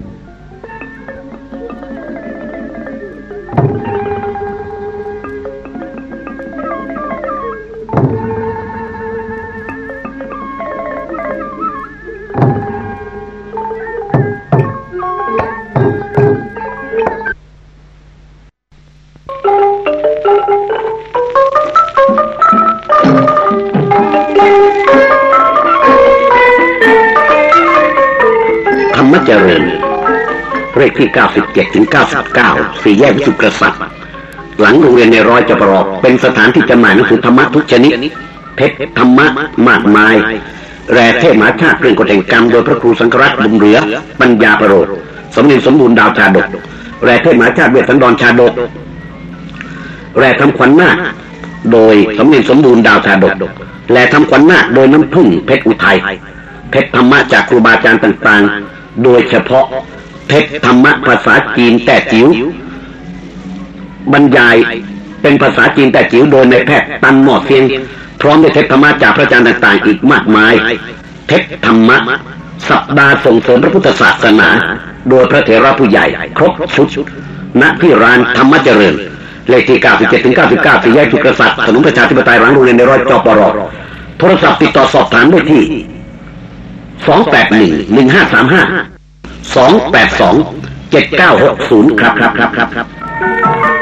97ถึง99สี่แยกวิสุกษัตริย์หลังโรงเรียนในร้อยจบรอกเป็นสถานที่จำหน่ายหนังสือธรรมะทุกชนิดเพชรธรรมะมากมาย แร่เทพมหาชาติเรื่องกฎแห่งกรรมโดยพระครูสังฆรัตน์บุญเหลือ ปัญญาประโรดสมเด็จสมบูรณ์ดาวชาดก แร่เทพมหาชาติเวทสันดรชาดก แร่ทำขวัญนาคโดยสมเด็จสมบูรณ์ดาวชาดก แร่ทำขวัญนาคโดยน้ำพึ่งเพชรอุทัยเพชรธรรมะจากครูบาอาจารย์ต่างๆ โดยเฉพาะ เพชรธรรมะภาษาจีนแต่จิ๋วบรรยายเป็นภาษาจีนแต่จิ๋วโดยในแพทย์ตันหมอดเซียง พร้อมด้วยเพธรรมะจากพระอาจารย์ต่าง ๆ อีกมากมายเพธรรมะ สัปดาห์ส่งเสริมพระพุทธศาสนา โดยพระเถระผู้ใหญ่ ครบชุดณที่ร้านธรรมเจริญเลขที่97ถึง99สี่แยกจุกษัตริย์ถนนประชาธิปไตยหลังโรงเรียนในร้อยจอปรโทรศัพท์ติดต่อสอบถามได้ที่สอ งแปดหนึ่งหนึ่งห้าสองแปดสองเจ็ดเก้าหกศูนย์ครับครับครับครับครับ